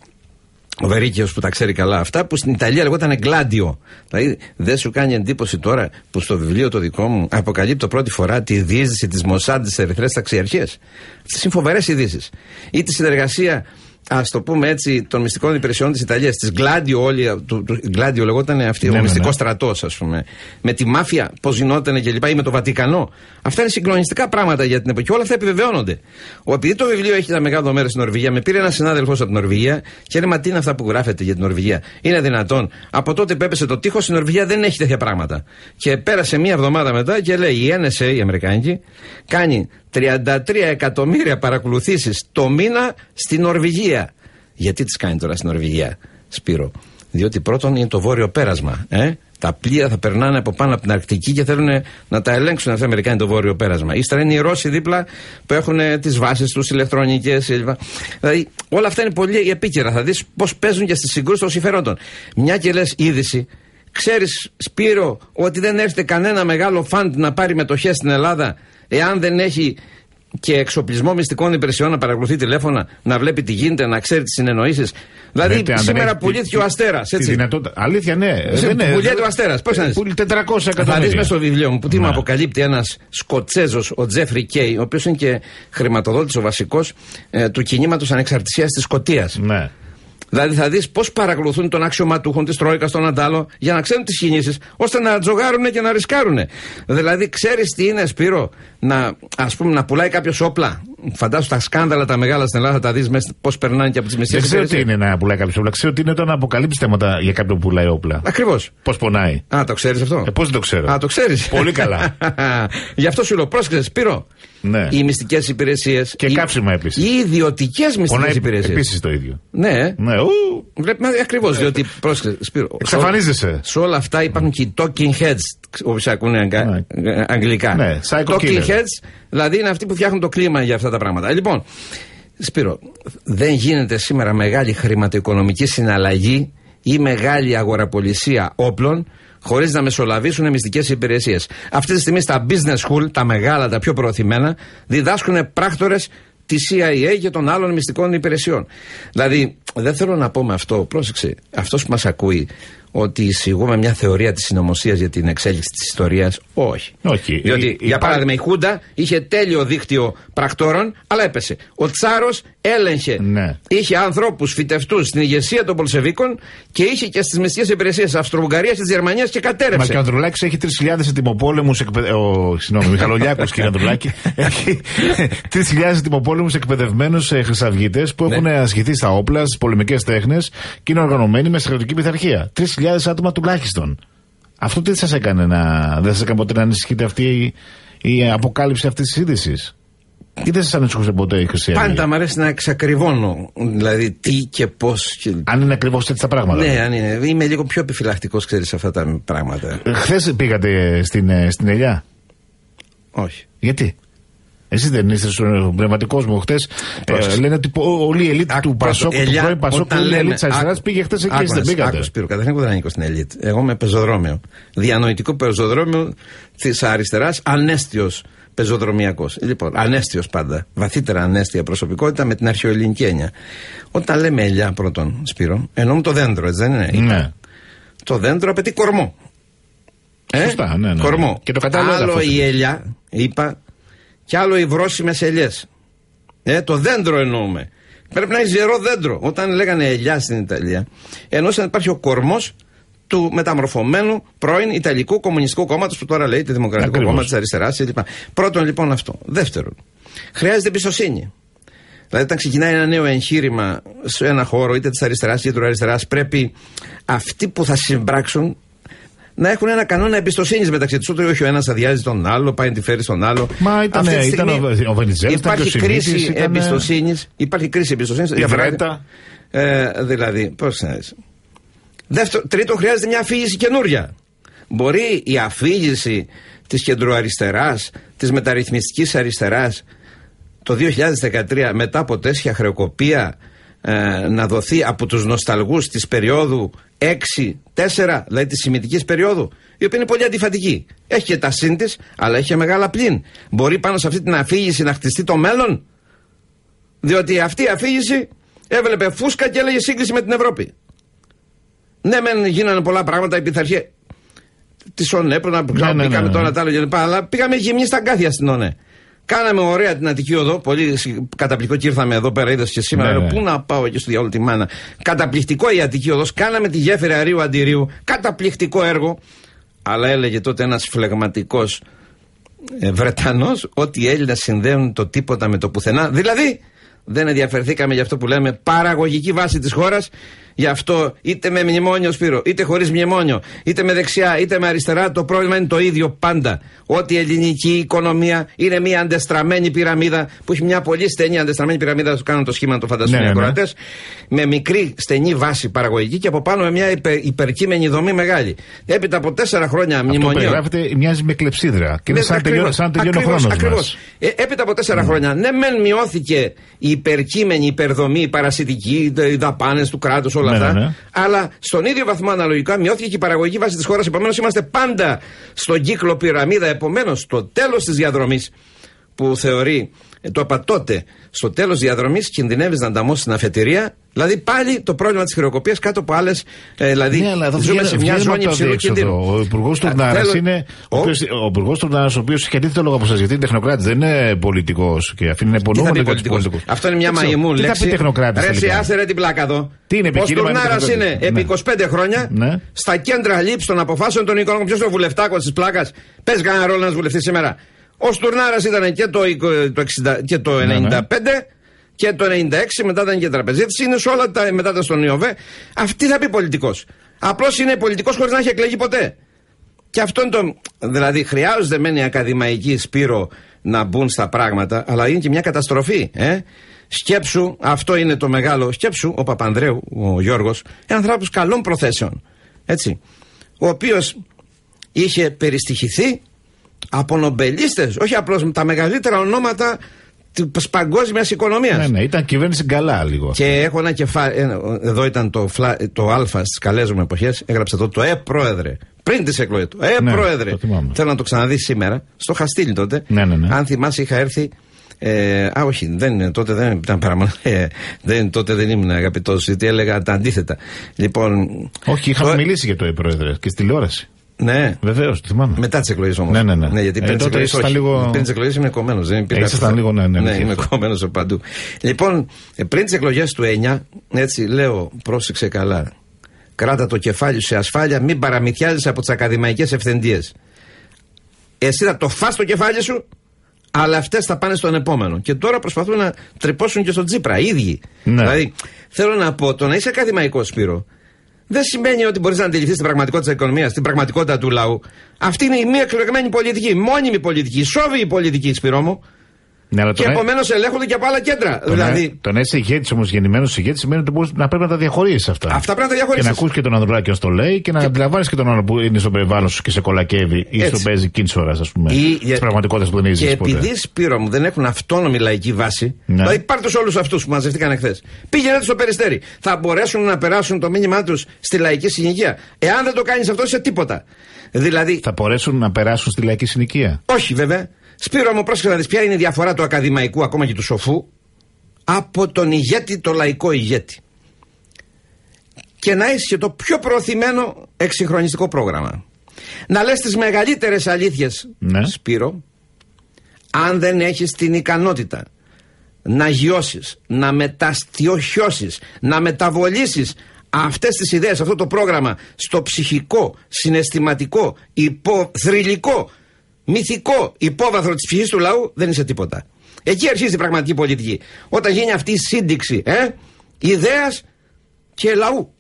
ο Βερίκιος που τα ξέρει καλά αυτά, που στην Ιταλία λεγόταν Εγκλάντιο. Δηλαδή δεν σου κάνει εντύπωση τώρα που στο βιβλίο το δικό μου αποκαλύπτω πρώτη φορά τη διείσδυση της Μοσάντ τη Ερυθρές Ταξιαρχίες. Αυτέ είναι φοβερές ειδήσεις. Ή τη συνεργασία ας το πούμε έτσι, των μυστικών υπηρεσιών της Ιταλίας, της Γκλάντιο, όλοι. Του, του, Γκλάντιο λεγόταν αυτή, ναι, ο ναι, μυστικός ναι. στρατός, ας πούμε. Με τη μάφια, πώς γινόταν και λοιπά, ή με το Βατικανό. Αυτά είναι συγκλονιστικά πράγματα για την εποχή. Όλα αυτά επιβεβαιώνονται. Ο, επειδή το βιβλίο έχει ένα μεγάλο μέρος στην Νορβηγία, με πήρε ένας συνάδελφος από την Νορβηγία και λέει: Μα τι είναι αυτά που γράφετε για την Νορβηγία; Είναι δυνατόν; Από τότε που έπεσε το τείχος, η Νορβηγία δεν έχει τέτοια πράγματα. Και πέρασε μία εβδομάδα μετά και λέει: Η NSA, η Αμερικάνικη, κάνει 33 εκατομμύρια παρακολουθήσεις το μήνα στην Νορβηγία. Γιατί τις κάνει τώρα στην Νορβηγία, Σπύρο; Διότι πρώτον είναι το βόρειο πέρασμα. Ε; Τα πλοία θα περνάνε από πάνω από την Αρκτική και θέλουν να τα ελέγξουν αυτοί οι Αμερικάνοι το βόρειο πέρασμα. Ύστερα είναι οι Ρώσοι δίπλα που έχουν τις βάσεις τους ηλεκτρονικές κλπ. Δηλαδή όλα αυτά είναι πολύ επίκαιρα. Θα δεις πώς παίζουν και στις συγκρούσεις των συμφερόντων. Μια και λες είδηση, ξέρεις Σπύρο ότι δεν έρχεται κανένα μεγάλο φαντ να πάρει μετοχές στην Ελλάδα; Εάν δεν έχει και εξοπλισμό μυστικών υπηρεσιών να παρακολουθεί τηλέφωνα, να βλέπει τι γίνεται, να ξέρει τις συνεννοήσεις. Δηλαδή Λέτε, αν δεν σήμερα έχει πουλήθηκε τη- ο Αστέρας. τη Έτσι. δυνατότητα- Αλήθεια, ναι. Ε, Σε- δεν είναι- πουλιέται ο Αστέρας. Πώς θα είναι. Πουλεί 400 Θα δεις εκατομμύρια. μέσα στο βιβλίο μου που τι μου Ναι. αποκαλύπτει ένας Σκοτσέζος, ο Τζέφρι Κέι, ο οποίος είναι και χρηματοδότης ο βασικός ε, του κινήματος ανεξαρτησίας της Σκωτίας. Ναι. Δηλαδή θα δεις πώς παρακολουθούν τον αξιωματούχων της Τρόικας, τον Αντάλο, για να ξέρουν τις κινήσεις, ώστε να τζογάρουν και να ρισκάρουν. Δηλαδή, ξέρεις τι είναι, Σπύρο, να, ας πούμε, να πουλάει κάποιος όπλα. Φαντάσου τα σκάνδαλα τα μεγάλα στην Ελλάδα, θα δεις πώς περνάνε και από τις μισέ Δεν ξέρω τι είναι να πουλάει κάποιος όπλα. Ξέρω τι είναι όταν αποκαλύψει θέματα για κάποιον που πουλάει όπλα. Ακριβώς. Πώς πονάει. Α, το ξέρεις αυτό; Ε, πώς δεν το ξέρω. Α, το ξέρεις. Πολύ καλά. Γι' αυτό σου λέω, πρόσεξε, Σπύρο. Ναι. Οι μυστικές υπηρεσίες. Και κάψιμα επίσης. Οι ιδιωτικές μυστικές Πονάει υπηρεσίες. επίσης το ίδιο. Ναι, Ναι, ου, Βλέπουμε ακριβώς. Διότι, πρόσεξε, Σπύρο. εξαφανίζεσαι. Σε όλα αυτά υπάρχουν και οι talking heads, όσοι ακούνε αγγα- Ναι. αγγλικά. Ναι, psycho talking killer. heads, δηλαδή είναι αυτοί που φτιάχνουν το κλίμα για αυτά τα πράγματα. Λοιπόν, Σπύρο, δεν γίνεται σήμερα μεγάλη χρηματοοικονομική συναλλαγή ή μεγάλη αγοραπολισία όπλων χωρίς να μεσολαβήσουν μυστικές υπηρεσίες. Αυτή τη στιγμή στα business school, τα μεγάλα, τα πιο προωθημένα, διδάσκουν πράκτορες τη CIA και των άλλων μυστικών υπηρεσιών. Δηλαδή, δεν θέλω να πω με αυτό, πρόσεξε, αυτός που μας ακούει, ότι εισηγούμε μια θεωρία της συνωμοσίας για την εξέλιξη της ιστορίας. Όχι. Όχι. Διότι, Υ- για υπά- παράδειγμα, η Χούντα είχε τέλειο δίκτυο πρακτόρων, αλλά έπεσε. Ο Τσάρος έλεγχε. Ναι. Είχε ανθρώπους φυτευτούς στην ηγεσία των Πολσεβίκων και είχε και στις μυστικές υπηρεσίες τη Αυστρο-Ουγγαρίας, της Γερμανίας και Μα κατέρευσε. και ο Ανδρουλάκη έχει 3.000 ετοιμοπόλεμους. Εκπαιδε... Ο, συγγνώμη, Μιχαλολιάκος κύριε Ανδρουλάκη. έχει 3.000 ετοιμοπόλεμους εκπαιδευμένους ε, χρυσαυγίτες που Ναι. έχουν ασχηθεί στα όπλα, στις πολεμικές τέχνες και είναι οργανωμένοι με στρατιωτική πειθαρχία. 3.000 άτομα τουλάχιστον. Αυτό τι σας έκανε να. Δεν σας έκανε ποτέ να ανησυχείτε αυτή η, η αποκάλυψη αυτής της είδησης; Ή δεν σας ανησυχούσε ποτέ η Χρυσή Αυγή; Πάντα μου αρέσει να εξακριβώνω. Δηλαδή, τι και πώς. Και... Αν είναι ακριβώς έτσι τα πράγματα. Ναι, αν είναι. Είμαι λίγο πιο επιφυλακτικός, ξέρεις, σε αυτά τα πράγματα. Χθες πήγατε στην, ε, στην Ελιά; Όχι. Γιατί; Εσείς δεν είστε στον πνευματικός μου χτε. Πρόσεξε. λένε ότι πο- όλη η ελίτ Άκου, του πρώτο, Πασόκ, του Ελιά, πρώην Πασόκ, όταν όλη η λέμε- ελίτ της αριστεράς άκου- πήγε χτε εκεί. άκου Εσεί δεν να- πήγατε; άκου, Σπύρο, καταρχήν εγώ δεν ανήκω στην ελίτ. Εγώ είμαι πεζοδρόμιο. Διανοητικό πεζοδρόμιο της αριστεράς, ανέστιος πεζοδρομιακός. Λοιπόν, ανέστιος πάντα. Βαθύτερα ανέστια προσωπικότητα με την αρχαιοελληνική έννοια. Όταν λέμε ελιά πρώτον, Σπύρο, εννοούμε το δέντρο, έτσι δεν είναι; Ναι. Το δέντρο απαιτεί κορμό. Ε; Σωστά, ναι, ναι, ναι. Κορμό. Και το κατάλληλο άλλο έδαφος. η ελιά, είπα, και άλλο οι βρόσιμες ελιές. Ε, το δέντρο εννοούμε. Πρέπει να είναι ζερό δέντρο. Όταν λέγανε ελιά στην Ιταλία, εννοούσαν ότι υπάρχει ο κορμός του μεταμορφωμένου πρώην Ιταλικού Κομμουνιστικού Κόμματος που τώρα λέγεται Δημοκρατικό Ακριβώς. Κόμμα της Αριστεράς κλπ. Πρώτον λοιπόν αυτό. Δεύτερον, χρειάζεται εμπιστοσύνη. Δηλαδή, όταν ξεκινάει ένα νέο εγχείρημα σε ένα χώρο, είτε της αριστεράς είτε του αριστεράς, πρέπει αυτοί που θα συμπράξουν να έχουν ένα κανόνα εμπιστοσύνης μεταξύ τους. Όχι ο ένας αδειάζει τον άλλο, πάει να τη φέρει στον άλλο. Μα ήταν- Αυτή τη ήταν στιγμή ο- ο Βενιζέλος, ήταν Υπάρχει και ο Σιμίτης, κρίση ήταν- εμπιστοσύνης. Υπάρχει κρίση εμπιστοσύνης. Η Βρέτα. Ε, δηλαδή, πώς να δεις. Δεύτερο, τρίτο, χρειάζεται μια αφήγηση καινούρια. Μπορεί η αφήγηση της κεντροαριστεράς, της μεταρρυθμιστικής αριστεράς το 2013 μετά από τέτοια χρεοκοπία ε, να δοθεί από τους νοσταλγούς της περίοδου 6-4, δηλαδή της σημητικής περίοδου, η οποία είναι πολύ αντιφατική. Έχει και τα σύν της, αλλά έχει και μεγάλα πλήν. Μπορεί πάνω σε αυτή την αφήγηση να χτιστεί το μέλλον, διότι αυτή η αφήγηση έβλεπε φούσκα και έλεγε σύγκριση με την Ευρώπη. Ναι, μεν γίνανε πολλά πράγματα, η πειθαρχία τη ΟΝΕ, που να ναι, ναι, πήγαμε ναι. τώρα τα άλλα κλπ. Αλλά πήγαμε γυμνοί στα γκάθια στην ΟΝΕ. Κάναμε ωραία την Αττική Οδό, πολύ σι- καταπληκτικό και ήρθαμε εδώ πέρα, είδες και σήμερα. Ναι, λέω, ναι. Πού να πάω εκεί στο διάλογο τη μάνα. Καταπληκτικό η Αττική Οδός. Κάναμε τη γέφυρα Αρίου Αντιρίου. Καταπληκτικό έργο. Αλλά έλεγε τότε ένας φλεγματικός ε, Βρετανός ότι οι Έλληνες συνδέουν το τίποτα με το πουθενά. Δηλαδή, δεν ενδιαφερθήκαμε για αυτό που λέμε παραγωγική βάση της χώρας. Γι' αυτό είτε με μνημόνιο Σπύρο, είτε χωρίς μνημόνιο, είτε με δεξιά, είτε με αριστερά, το πρόβλημα είναι το ίδιο πάντα. Ότι η ελληνική οικονομία είναι μια αντεστραμμένη πυραμίδα που έχει μια πολύ στενή αντεστραμμένη πυραμίδα. Θα κάνω το σχήμα να το φανταστούν Ναι, οι ναι, ναι. ακροατές, Με μικρή στενή βάση παραγωγική και από πάνω με μια υπε, υπερκείμενη δομή μεγάλη. Έπειτα από τέσσερα χρόνια Αυτό μνημονίων. περιγράφεται, μοιάζει με κλεψίδρα. Και είναι Ναι, σαν, ακριβώς, τελειώ, σαν να τελειώνει ο ακριβώς, χρόνος ακριβώς. Ε, έπειτα από τέσσερα χρόνια, ναι, μεν μειώθηκε η υπερκείμενη υπερδομή, η παρασιτική, οι δαπάνες του κράτους, όλα Ναι, αυτά. ναι, ναι. Αλλά στον ίδιο βαθμό αναλογικά μειώθηκε και η παραγωγική βάσης της χώρας. Επομένως, είμαστε πάντα στον κύκλο πυραμίδα. Επομένως, στο τέλος της διαδρομής που θεωρεί το είπα τότε, στο τέλος διαδρομής κινδυνεύεις να ανταμώσεις την αφετηρία. Δηλαδή πάλι το πρόβλημα της χρεοκοπία κάτω από άλλες. Ε, δηλαδή ναι, αλλά ζούμε σε μια ζώνη υψηλού κινδύνου. Ο υπουργός Τουρνάρα είναι. Ο, ο υπουργός Τουρνάρα, ο οποίος είχε αντίθετο λόγο από σας, γιατί είναι τεχνοκράτης, δεν είναι πολιτικός και αφήνει να υπονοούμενο πολιτικός; Αυτό είναι μια μαγιμού λέξη. Τι θα πει τεχνοκράτης. Ρε, άσε ρε την πλάκα εδώ. Τι είναι Ο Τουρνάρα είναι επί 25 ναι. χρόνια ναι. στα κέντρα λήψης των αποφάσεων των οικονομικών. Ποιος είναι ο βουλευτάκος της πλάκας; Πες κανένα ρόλο ένας βουλευτής σήμερα. Ο Στουρνάρας ήταν και το, το, 60, και το 95 ναι, ναι. και το 96, μετά ήταν και τραπεζίτης. Είναι σε όλα τα μετά στον Ιωβέ. Αυτή θα πει πολιτικός. Απλώς είναι πολιτικός χωρίς να έχει εκλεγεί ποτέ. Και αυτό είναι το. Δηλαδή, χρειάζονται μεν οι ακαδημαϊκοί Σπύρο να μπουν στα πράγματα, αλλά είναι και μια καταστροφή. Ε; Σκέψου, αυτό είναι το μεγάλο. Σκέψου, ο Παπανδρέου, ο Γιώργος, ένα άνθρωπο καλών προθέσεων. Έτσι. Ο οποίος είχε περιστοιχηθεί από νομπελίστες, όχι απλώς τα μεγαλύτερα ονόματα της παγκόσμιας οικονομίας. Ναι, ναι, ήταν κυβέρνηση καλά λίγο. Και έχω ένα κεφάλαιο. Εδώ ήταν το, φλα, το Α στις καλέ μου εποχές. Έγραψα το, το Ε Πρόεδρε. Πριν τις εκλογές του. Ε ναι, Πρόεδρε. Θέλω να το ξαναδείς σήμερα. Στο Χαστήλι τότε. Ναι, ναι, ναι. Αν θυμάσαι, είχα έρθει. Ε, α, όχι, δεν, τότε δεν ήταν παραμονή. Ε, δεν, τότε δεν ήμουν αγαπητός, γιατί έλεγα τα αντίθετα. Λοιπόν. Όχι, είχαμε το... μιλήσει για το Ε Πρόεδρε και στη τηλεόραση. Ναι. Βεβαίως, το θυμάμαι. Μετά τις εκλογές όμως. Ναι, ναι, ναι. ναι γιατί πριν ε, τις εκλογές. Λίγο... Πριν τις εκλογές είμαι κομμένος. Δεν υπήρχε. Ήσασταν λίγο, ναι, ναι. Ναι, είμαι κομμένος από παντού. Λοιπόν, ε, πριν τις εκλογές του 9, έτσι λέω, πρόσεξε καλά. Κράτα το κεφάλι σου σε ασφάλεια, μην παραμυθιάζεις από τις ακαδημαϊκές ευθεντείε. Εσύ θα το φας το κεφάλι σου, αλλά αυτές θα πάνε στον επόμενο. Και τώρα προσπαθούν να τρυπώσουν και στον Τσίπρα, οι ίδιοι. Ναι. Δηλαδή, θέλω να πω, το να είσαι ακαδημαϊκός Σπύρο, δεν σημαίνει ότι μπορείς να αντιληφθείς την πραγματικότητα της οικονομίας, την πραγματικότητα του λαού. Αυτή είναι η μία εκλεγμένη πολιτική, μόνιμη πολιτική, σόβη η πολιτική, Σπυρό μου. Ναι, και επομένως ελέγχονται και από άλλα κέντρα. Το δηλαδή... να είσαι ηγέτης όμως, γεννημένος ηγέτης, σημαίνει ότι μπορείς να πρέπει να τα διαχωρίσει αυτά. Αυτά πρέπει να τα διαχωρίσει. Και να ακούς και τον Ανδρουλάκη ως το λέει και να και... αντιλαμβάνεις και τον άλλο που είναι στο περιβάλλον σου και σε κολακεύει ή στο παίζει κίντσορα, ας πούμε. Ή... Της πραγματικότητας που δεν Και επειδή Σπύρο μου δεν έχουν αυτόνομη λαϊκή βάση, ναι. δηλαδή πάρτε όλους αυτούς που μαζευτήκαν εχθέ. Πήγαινε στο περιστέρι. Θα μπορέσουν να περάσουν το μήνυμά τους στη λαϊκή συνοικία. Εάν δεν το κάνεις αυτό, είσαι τίποτα. Δηλαδή... Θα μπορέσουν να περάσουν στη λαϊκή συνοικία. Όχι βέβαια. Σπύρο μου πρόσεχε να δεις ποια είναι η διαφορά του ακαδημαϊκού ακόμα και του σοφού από τον ηγέτη, το λαϊκό ηγέτη. Και να έχει και το πιο προωθημένο εξυγχρονιστικό πρόγραμμα. Να λες τις μεγαλύτερες αλήθειες, ναι. Σπύρο, αν δεν έχεις την ικανότητα να γιώσεις, να μεταστιοχιώσεις, να μεταβολήσεις αυτές τις ιδέες, αυτό το πρόγραμμα στο ψυχικό, συναισθηματικό, υποθρηλυκό μυθικό υπόβαθρο της ψυχής του λαού, δεν είσαι τίποτα. Εκεί αρχίζει η πραγματική πολιτική. Όταν γίνει αυτή η σύνδεξη ε, ιδέας και λαού.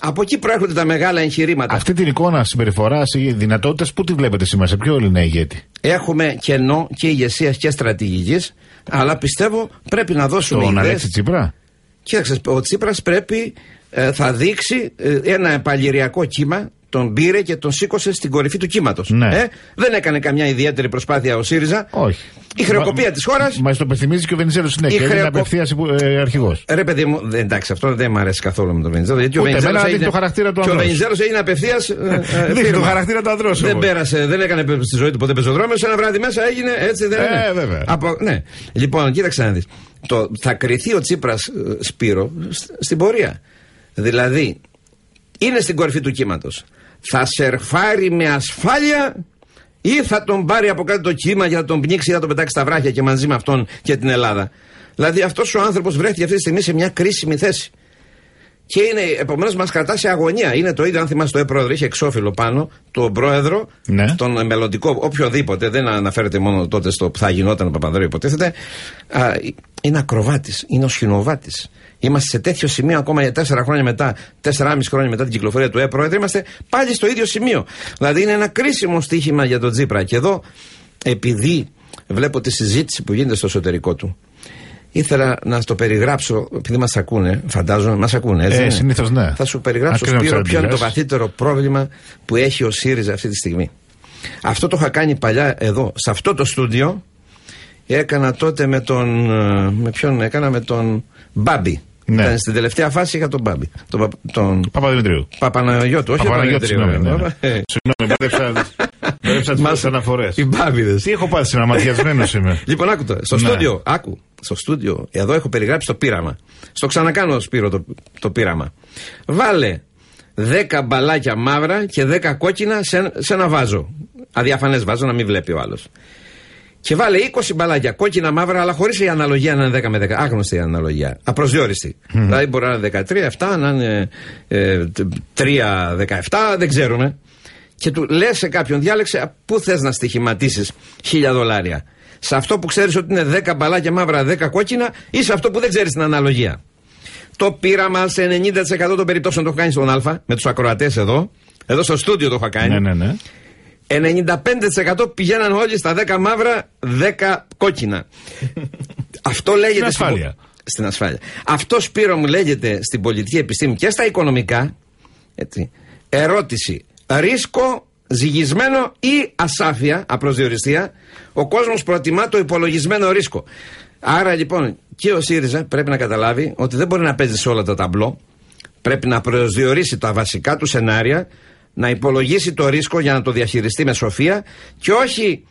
Από εκεί προέρχονται τα μεγάλα εγχειρήματα. Αυτή την εικόνα συμπεριφοράς ή δυνατότητες, πού τη βλέπετε σήμερα, σε ποιο Έλληνα ηγέτη; Έχουμε κενό και ηγεσίας και στρατηγικής, αλλά πιστεύω πρέπει να δώσουμε. Τον Αλέξη Τσίπρα; Κοίταξε, ο Τσίπρας πρέπει, ε, θα δείξει ε, ένα επαλληριακό κύμα τον πήρε και τον σήκωσε στην κορυφή του κύματος. Ναι. Ε, δεν έκανε καμιά ιδιαίτερη προσπάθεια ο ΣΥΡΙΖΑ. Όχι. Η χρεοκοπία της χώρας. Μα το πεθυμίζει και ο Βενιζέλος συνέχεια. Είναι χρεοκο... απευθείας ε, αρχηγός. Ρε παιδί μου, δεν, εντάξει, αυτό δεν μου αρέσει καθόλου με τον Βενιζέλο. Γιατί Ούτε ο Βενιζέλος έγινε... το χαρακτήρα του Και ο Βενιζέλος έγινε απευθείας. Ε, δείχνει το χαρακτήρα του ανδρός. Δεν πέρασε, δεν έκανε στη ζωή του ποτέ πεζοδρόμιο. Ένα βράδυ μέσα έγινε έτσι δεν είναι. Ε, βέβαια. Από, ναι. Λοιπόν, κοίταξε να δεις. Θα κρυθεί ο Τσίπρας ε, Σπύρο στην πορεία. Δηλαδή, είναι στην κορυφή του κύματος θα σερφάρει με ασφάλεια ή θα τον πάρει από κάτω το κύμα για να τον πνίξει ή να τον πετάξει στα βράχια και μαζί με αυτόν και την Ελλάδα. Δηλαδή αυτός ο άνθρωπος βρέθηκε αυτή τη στιγμή σε μια κρίσιμη θέση. Και είναι, επομένως, μας κρατά σε αγωνία. Είναι το ίδιο, αν θυμάστε, το ε-πρόεδρο είχε εξώφυλλο πάνω, τον πρόεδρο, ναι. τον μελλοντικό, οποιοδήποτε, δεν αναφέρεται μόνο τότε στο που θα γινόταν ο Παπανδρέου, υποτίθεται. Α, είναι ακροβάτης, είναι ο σχηνοβάτη. Είμαστε σε τέτοιο σημείο ακόμα για τέσσερα χρόνια μετά, τέσσερα χρόνια μετά την κυκλοφορία του ΕΠΡΟΕΔΡ, είμαστε πάλι στο ίδιο σημείο. Δηλαδή είναι ένα κρίσιμο στοίχημα για τον Τζίπρα. Και εδώ, επειδή βλέπω τη συζήτηση που γίνεται στο εσωτερικό του, ήθελα να το περιγράψω, επειδή μας ακούνε, φαντάζομαι, μας ακούνε, έτσι. Ε, συνήθως ναι. Θα σου περιγράψω, Σπύρο, ποιο είναι το βαθύτερο πρόβλημα που έχει ο ΣΥΡΙΖΑ αυτή τη στιγμή. Αυτό το είχα κάνει παλιά εδώ, σε αυτό το στούντιο. Έκανα τότε με τον. Ε, με ποιον έκανα, με τον Μπάμπη. Ναι. Ήταν στην τελευταία φάση είχα τον Μπάμπη. Τον, τον... Παπαδημητρίου. Παπαναγιώτου, όχι Παπαναγιώτου. Συγγνώμη, ναι, ναι. Ε. Συγγνώμη, Μπέρδεψα τις Μας- αναφορές. Οι μπάβιδε. Τι έχω πάθει σήμερα, ματιασμένο είμαι. Λοιπόν, άκου το. Στο Ναι. στούντιο, άκου. Στο στούντιο, εδώ έχω περιγράψει το πείραμα. Στο ξανακάνω, Σπύρο, το, το πείραμα. Βάλε 10 μπαλάκια μαύρα και 10 κόκκινα σε, σε ένα βάζο. Αδιαφανές βάζο, να μην βλέπει ο άλλος. Και βάλε 20 μπαλάκια κόκκινα μαύρα, αλλά χωρίς η αναλογία να είναι 10 με 10. Άγνωστη η αναλογία. Απροσδιόριστη. Δηλαδή μπορεί να είναι 13, 7, να είναι ε, 3, 17, δεν ξέρουμε. Και του λες σε κάποιον, διάλεξε πού θες να στοιχηματίσεις χίλια δολάρια. Σε αυτό που ξέρεις ότι είναι 10 μπαλάκια μαύρα, 10 κόκκινα, ή σε αυτό που δεν ξέρεις την αναλογία. Το πείραμα σε 90% των περιπτώσεων το έχω κάνει στον Α, με τους ακροατές εδώ. Εδώ στο στούντιο το έχω κάνει. Ναι, ναι, ναι. 95% πηγαίναν όλοι στα 10 μαύρα, 10 κόκκινα. Αυτό λέγεται. Στην ασφάλεια. πο- Στην ασφάλεια. Αυτό Σπύρο μου λέγεται στην πολιτική επιστήμη και στα οικονομικά. Έτσι, ερώτηση. Ρίσκο, ζυγισμένο ή ασάφεια, απροσδιοριστία. Ο κόσμος προτιμά το υπολογισμένο ρίσκο. Άρα λοιπόν και ο ΣΥΡΙΖΑ πρέπει να καταλάβει ότι δεν μπορεί να παίζει σε όλα τα ταμπλό. Πρέπει να προσδιορίσει τα βασικά του σενάρια, να υπολογίσει το ρίσκο για να το διαχειριστεί με σοφία και όχι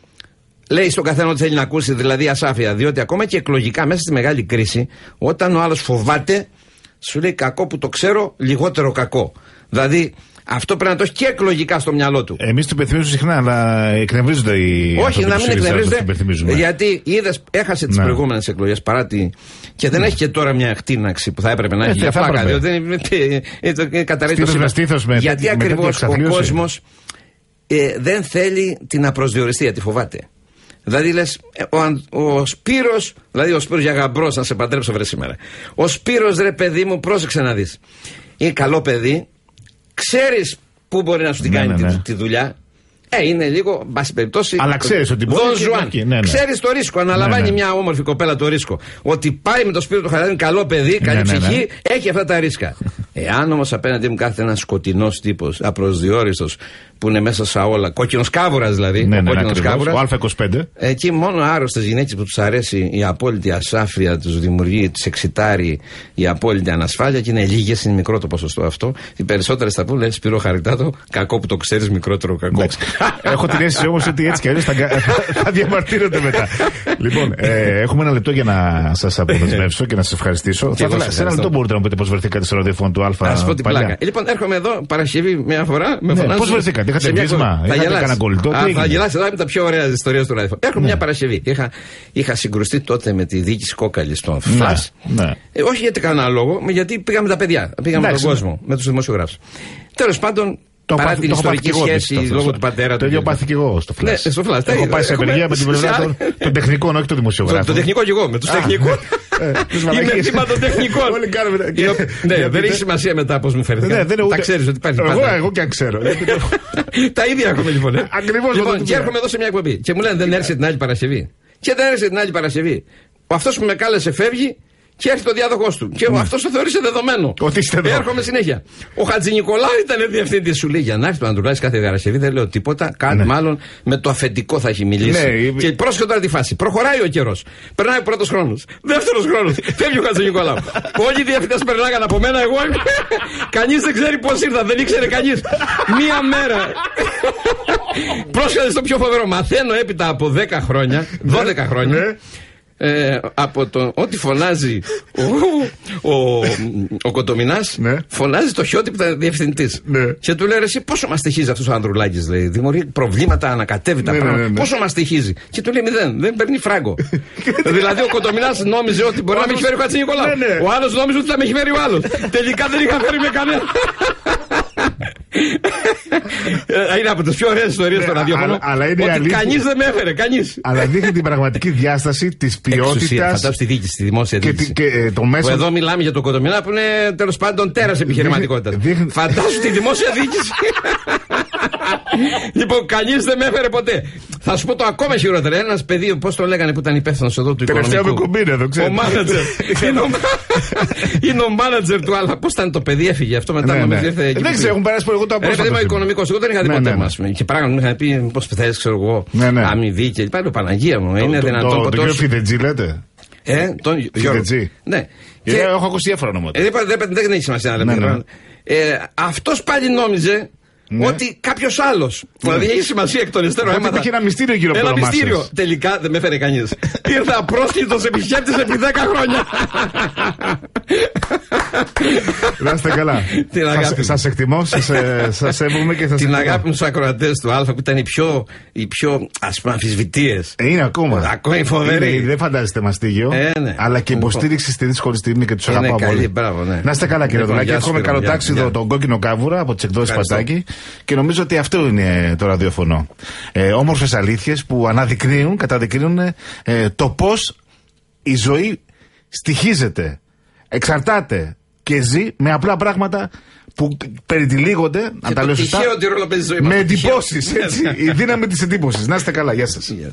λέει στον καθένα ότι θέλει να ακούσει, δηλαδή ασάφεια. Διότι ακόμα και εκλογικά μέσα στη μεγάλη κρίση, όταν ο άλλος φοβάται, σου λέει κακό που το ξέρω, λιγότερο κακό. Δηλαδή αυτό πρέπει να το έχει και εκλογικά στο μυαλό του. Εμείς το υπενθυμίζουμε συχνά, αλλά εκνευρίζονται οι. Όχι, άνθρωποι να του μην ΣΥΡΙΖΑ όταν το εκνευρίζεται. υπενθυμίζουμε. Γιατί είδες, έχασε τις Ναι. προηγούμενες εκλογές παρά τη. και δεν έχει και τώρα μια εκτείναξη που θα έπρεπε να Ε, έχει. θα Για πλάκα. έπρεπε. Διότι είναι- είναι- είναι το- είναι καταρρεύει το Στήθος με σύμπαν. στήθος με Γιατί τέτοια- με ακριβώς τέτοια ο εξαθλίωση. κόσμος ε, δεν θέλει την απροσδιοριστία, τη φοβάται. Δηλαδή λες, ο, Αν- ο Σπύρος, δηλαδή ο Σπύρος για γαμπρός, να σε παντρέψω βρε σήμερα. Ο Σπύρος ρε παιδί μου, πρόσεξε να δεις. Είναι καλό παιδί, ξέρεις πού μπορεί να σου την Ναι, κάνει ναι, τη- ναι. τη, δουλειά; Ε, είναι λίγο, εν πάση περιπτώσει. Αλλά ξέρεις ότι μπορεί Δον και Ζουάν. εκεί, ναι, ναι. Ξέρεις το ρίσκο. Αναλαμβάνει Ναι, ναι. μια όμορφη κοπέλα το ρίσκο. Ότι πάει με το σπίτι του Χαράδι, καλό παιδί, καλή Ναι, ναι, ψυχή, ναι. έχει αυτά τα ρίσκα. Εάν όμως απέναντί μου κάθεται ένας σκοτεινός τύπος, απροσδιόριστο, που είναι μέσα σε όλα, κόκκινος κάβουρας δηλαδή. Ναι, ο ναι, κόκκινος ακριβώς. κάβουρας, Ο Α25. Εκεί μόνο άρρωστες γυναίκες που τους αρέσει η απόλυτη ασάφεια, τους δημιουργεί, τους εξητάρει η απόλυτη ανασφάλεια και είναι λίγες, είναι μικρό το ποσοστό αυτό. Οι περισσότερες θα πούνε Σπύρο Χαριτάτο, κακό που το ξέρεις, μικρότερο κακό. Εντάξει. Έχω την αίσθηση όμως ότι έτσι κι αλλιώς θα, θα διαμαρτύρονται μετά. λοιπόν, ε, έχουμε ένα λεπτό για να σας αποδεσμεύσω και να σας ευχαριστήσω. Θα εγώ ήθελα- σας σε ένα ευχαριστώ. λεπτό μπορείτε να μου πείτε πώς βρεθήκατε στο ραδιόφωνο του Α. Α σου πω την παλιά. πλάκα. Ε, Λοιπόν, έρχομαι εδώ Παρασκευή μια φορά. Με Ναι, φωνάζουν πώς βρεθήκατε, είχατε σε μια βίσμα, κο- Θα είχατε γελάσεις. κανένα κολλητό, τι Α, Θα έγινε; Ναι. γελάσει εδώ είναι τα πιο ωραία ιστορία του ραδιοφώνου. Έρχομαι μια Παρασκευή. Είχα, είχα συγκρουστεί τότε με τη διοίκηση κόκαλης στον Φλα. ναι. Ε, όχι γιατί κανένα λόγο, με γιατί πήγαμε τα παιδιά. Πήγαμε Εντάξει, τον ναι. κόσμο, με τους δημοσιογράφους. Τέλος πάντων, Το έχω παρά πάθει- την το έχω πάθει ιστορική κι εγώ σχέση επίσης το λόγω Flash. του πατέρα του. Το ίδιο και- πάθει και εγώ στο Ναι, Flash. στο Flash. Έχω Τα- πάει σε έχουμε- απεργία με την σε πλευρά άλλα- των- των τεχνικών, όχι των Το, δημοσιογράφων. το τεχνικό κι εγώ, με τους τεχνικούς. Ε, τις Είμαι μαλακίες. θύμα των τεχνικών. Όλοι κάνουμε- Οι ο- Ναι, Γιατί δεν έχει δεν- σημασία μετά πώς μου φέρθηκε. Ναι, δεν είναι Τα ούτε- ξέρεις ότι υπάρχει Εγώ, πάντα. εγώ και αν ξέρω. Γιατί το- Τα ίδια έχουμε λοιπόν. ε. Ακριβώς, Λοιπόν, αυτό το και λέω. έρχομαι εδώ σε μια εκπομπή. Και μου λένε δεν έρχεσαι την άλλη Παρασκευή. Και δεν έρχεσαι την άλλη Παρασκευή. Ο αυτός που με κάλεσε φεύγει και έρχεται ο διάδοχός του. Και Ναι. αυτός το θεώρησε δεδομένο. Ότι είστε εδώ. Έρχομαι συνέχεια. Ο Χατζη Νικολάου ήταν διευθυντή. Σου λέει για να έρθει το Αντρουλάκη κάθε Παρασκευή δεν λέω τίποτα. Κάτι Ναι. μάλλον με το αφεντικό θα έχει μιλήσει. Ναι, η- Και πρόσεχε τώρα τη φάση. Προχωράει ο καιρός. Περνάει ο πρώτος χρόνος. Δεύτερος χρόνος. Φεύγει ο Χατζη Νικολάου. Όλοι οι διευθυντές περνάγαν από μένα. Εγώ. κανείς δεν ξέρει πώς ήρθα. Δεν ήξερε κανείς. Μία μέρα. Πρόσεχε στο πιο φοβερό. Μαθαίνω έπειτα από 10 χρόνια, 12 χρόνια. Ναι. Ε, από το ότι φωνάζει ο, ο, ο Κοτομινάς Ναι. φωνάζει το χιότι που ήταν διευθυντής. Ναι. Και του λέει: «Ρε Εσύ πόσο μας στοιχίζει αυτός ο Ανδρουλάκης, λέει. Δημιουργεί προβλήματα, ανακατεύει τα Ναι, ναι, πράγματα. ναι, ναι. Πόσο μας στοιχίζει. Και του λέει: Μηδέν, δεν παίρνει φράγκο. δηλαδή ο Κοτομινά νόμιζε ότι μπορεί να με έχει φέρει ο Χατζη Νικολάου. Ναι, ναι. Ο άλλος νόμιζε ότι θα με έχει φέρει ο άλλος. Τελικά δεν είχα φέρει με κανένα. Ε, είναι από τις πιο ωραίες ιστορίες Ναι, στο ραδιόφωνο. αλλά- αλλά είναι η ότι αλήθεια. κανείς δεν με έφερε, κανείς. Αλλά δείχνει την πραγματική διάσταση της Εξουσία, ποιότητας φαντάζομαι στη διοίκηση, στη δημόσια και, διοίκηση. τη- και ε, το Που μέσο. εδώ μιλάμε για τον Κοτομινά που είναι τέλος πάντων τέρας επιχειρηματικότητα. δείχνει- Φαντάσου τη δημόσια διοίκηση. λοιπόν, κανείς δεν με έφερε ποτέ. Θα σου πω το ακόμα χειρότερο. Ένας παιδί, πώς το λέγανε που ήταν υπεύθυνος εδώ του Τελευταία οικονομικού; με κουμπί είναι εδώ, ξέρετε. Ο μάνατζερ. είναι, ο... είναι ο μάνατζερ του άλλα. Πώς ήταν το παιδί, έφυγε αυτό μετά. Ναι, νομίζω ναι. ήρθε εκεί Δεν που ξέρω, έχουν περάσει πολύ εγώ το Ρε παιδί απόστατο. μου, οικονομικός. Εγώ δεν είχα δει Ναι, ποτέ ναι, μας. Και πράγμα μου είχαν πει πώς θε, ξέρω εγώ. Ναι, ναι. Αμοιβή και πάλι Παναγία μου. Είναι Το- δυνατόν το- Το ποτέ. κύριο όσο- Φιδετζή λέτε. Ε, τον Γιώργο. Φιδετζή. Ναι. Γιατί Και- Έχω ακούσει διάφορα ονόματα. ε, δεν, δεν, δεν έχει σημασία να λέμε. Ναι, ναι. Ε, Αυτός πάλι νόμιζε Ναι. ότι κάποιος άλλος. Δηλαδή έχει σημασία εκ των υστέρων. Οπότε έμαθα- υπήρχε ένα μυστήριο γύρω από το Ένα όνομά μυστήριο. σας. Τελικά δεν με έφερε κανείς. Ήρθα απρόσκλητο επισκέπτης επί 10 χρόνια. Να είστε καλά. Την αγάπη μου. Σας εκτιμώ, σας σέβομαι και σας Την αγάπη μου στους ακροατές του Α που ήταν οι πιο, οι πιο ας πούμε αμφισβητείε. Είναι ακόμα. Ακόμα είναι φοβερή. Είναι, δεν φαντάζεστε μαστίγιο. Ε, ναι. Αλλά και Λοιπόν. υποστήριξη στη δύσκολη στιγμή και τους Είναι αγαπάω καλή, πολύ. μπράβο, ναι. Να είστε καλά κύριε Λοιπόν, Δουλάκη. γεια σου, Εύχομαι Σπύρο, καλό γεια, τάξιδο γεια. τον κόκκινο κάβουρα από τις εκδόσεις Ευχαριστώ. Πατάκη. Και νομίζω ότι αυτό είναι το ραδιοφωνό. Ε, Όμορφες αλήθειες που αναδεικνύουν, καταδεικνύουν ε, το πώς η ζωή στοιχίζεται, εξαρτάται και ζει με απλά πράγματα που περιτυλίγονται, αν τα το λέω σωστά, τυχαίο τι ρόλο παίζει η ζωή μας. με Το τυχαίο. εντυπώσεις. Η δύναμη της εντύπωσης. Να είστε καλά, γεια σας. Γεια.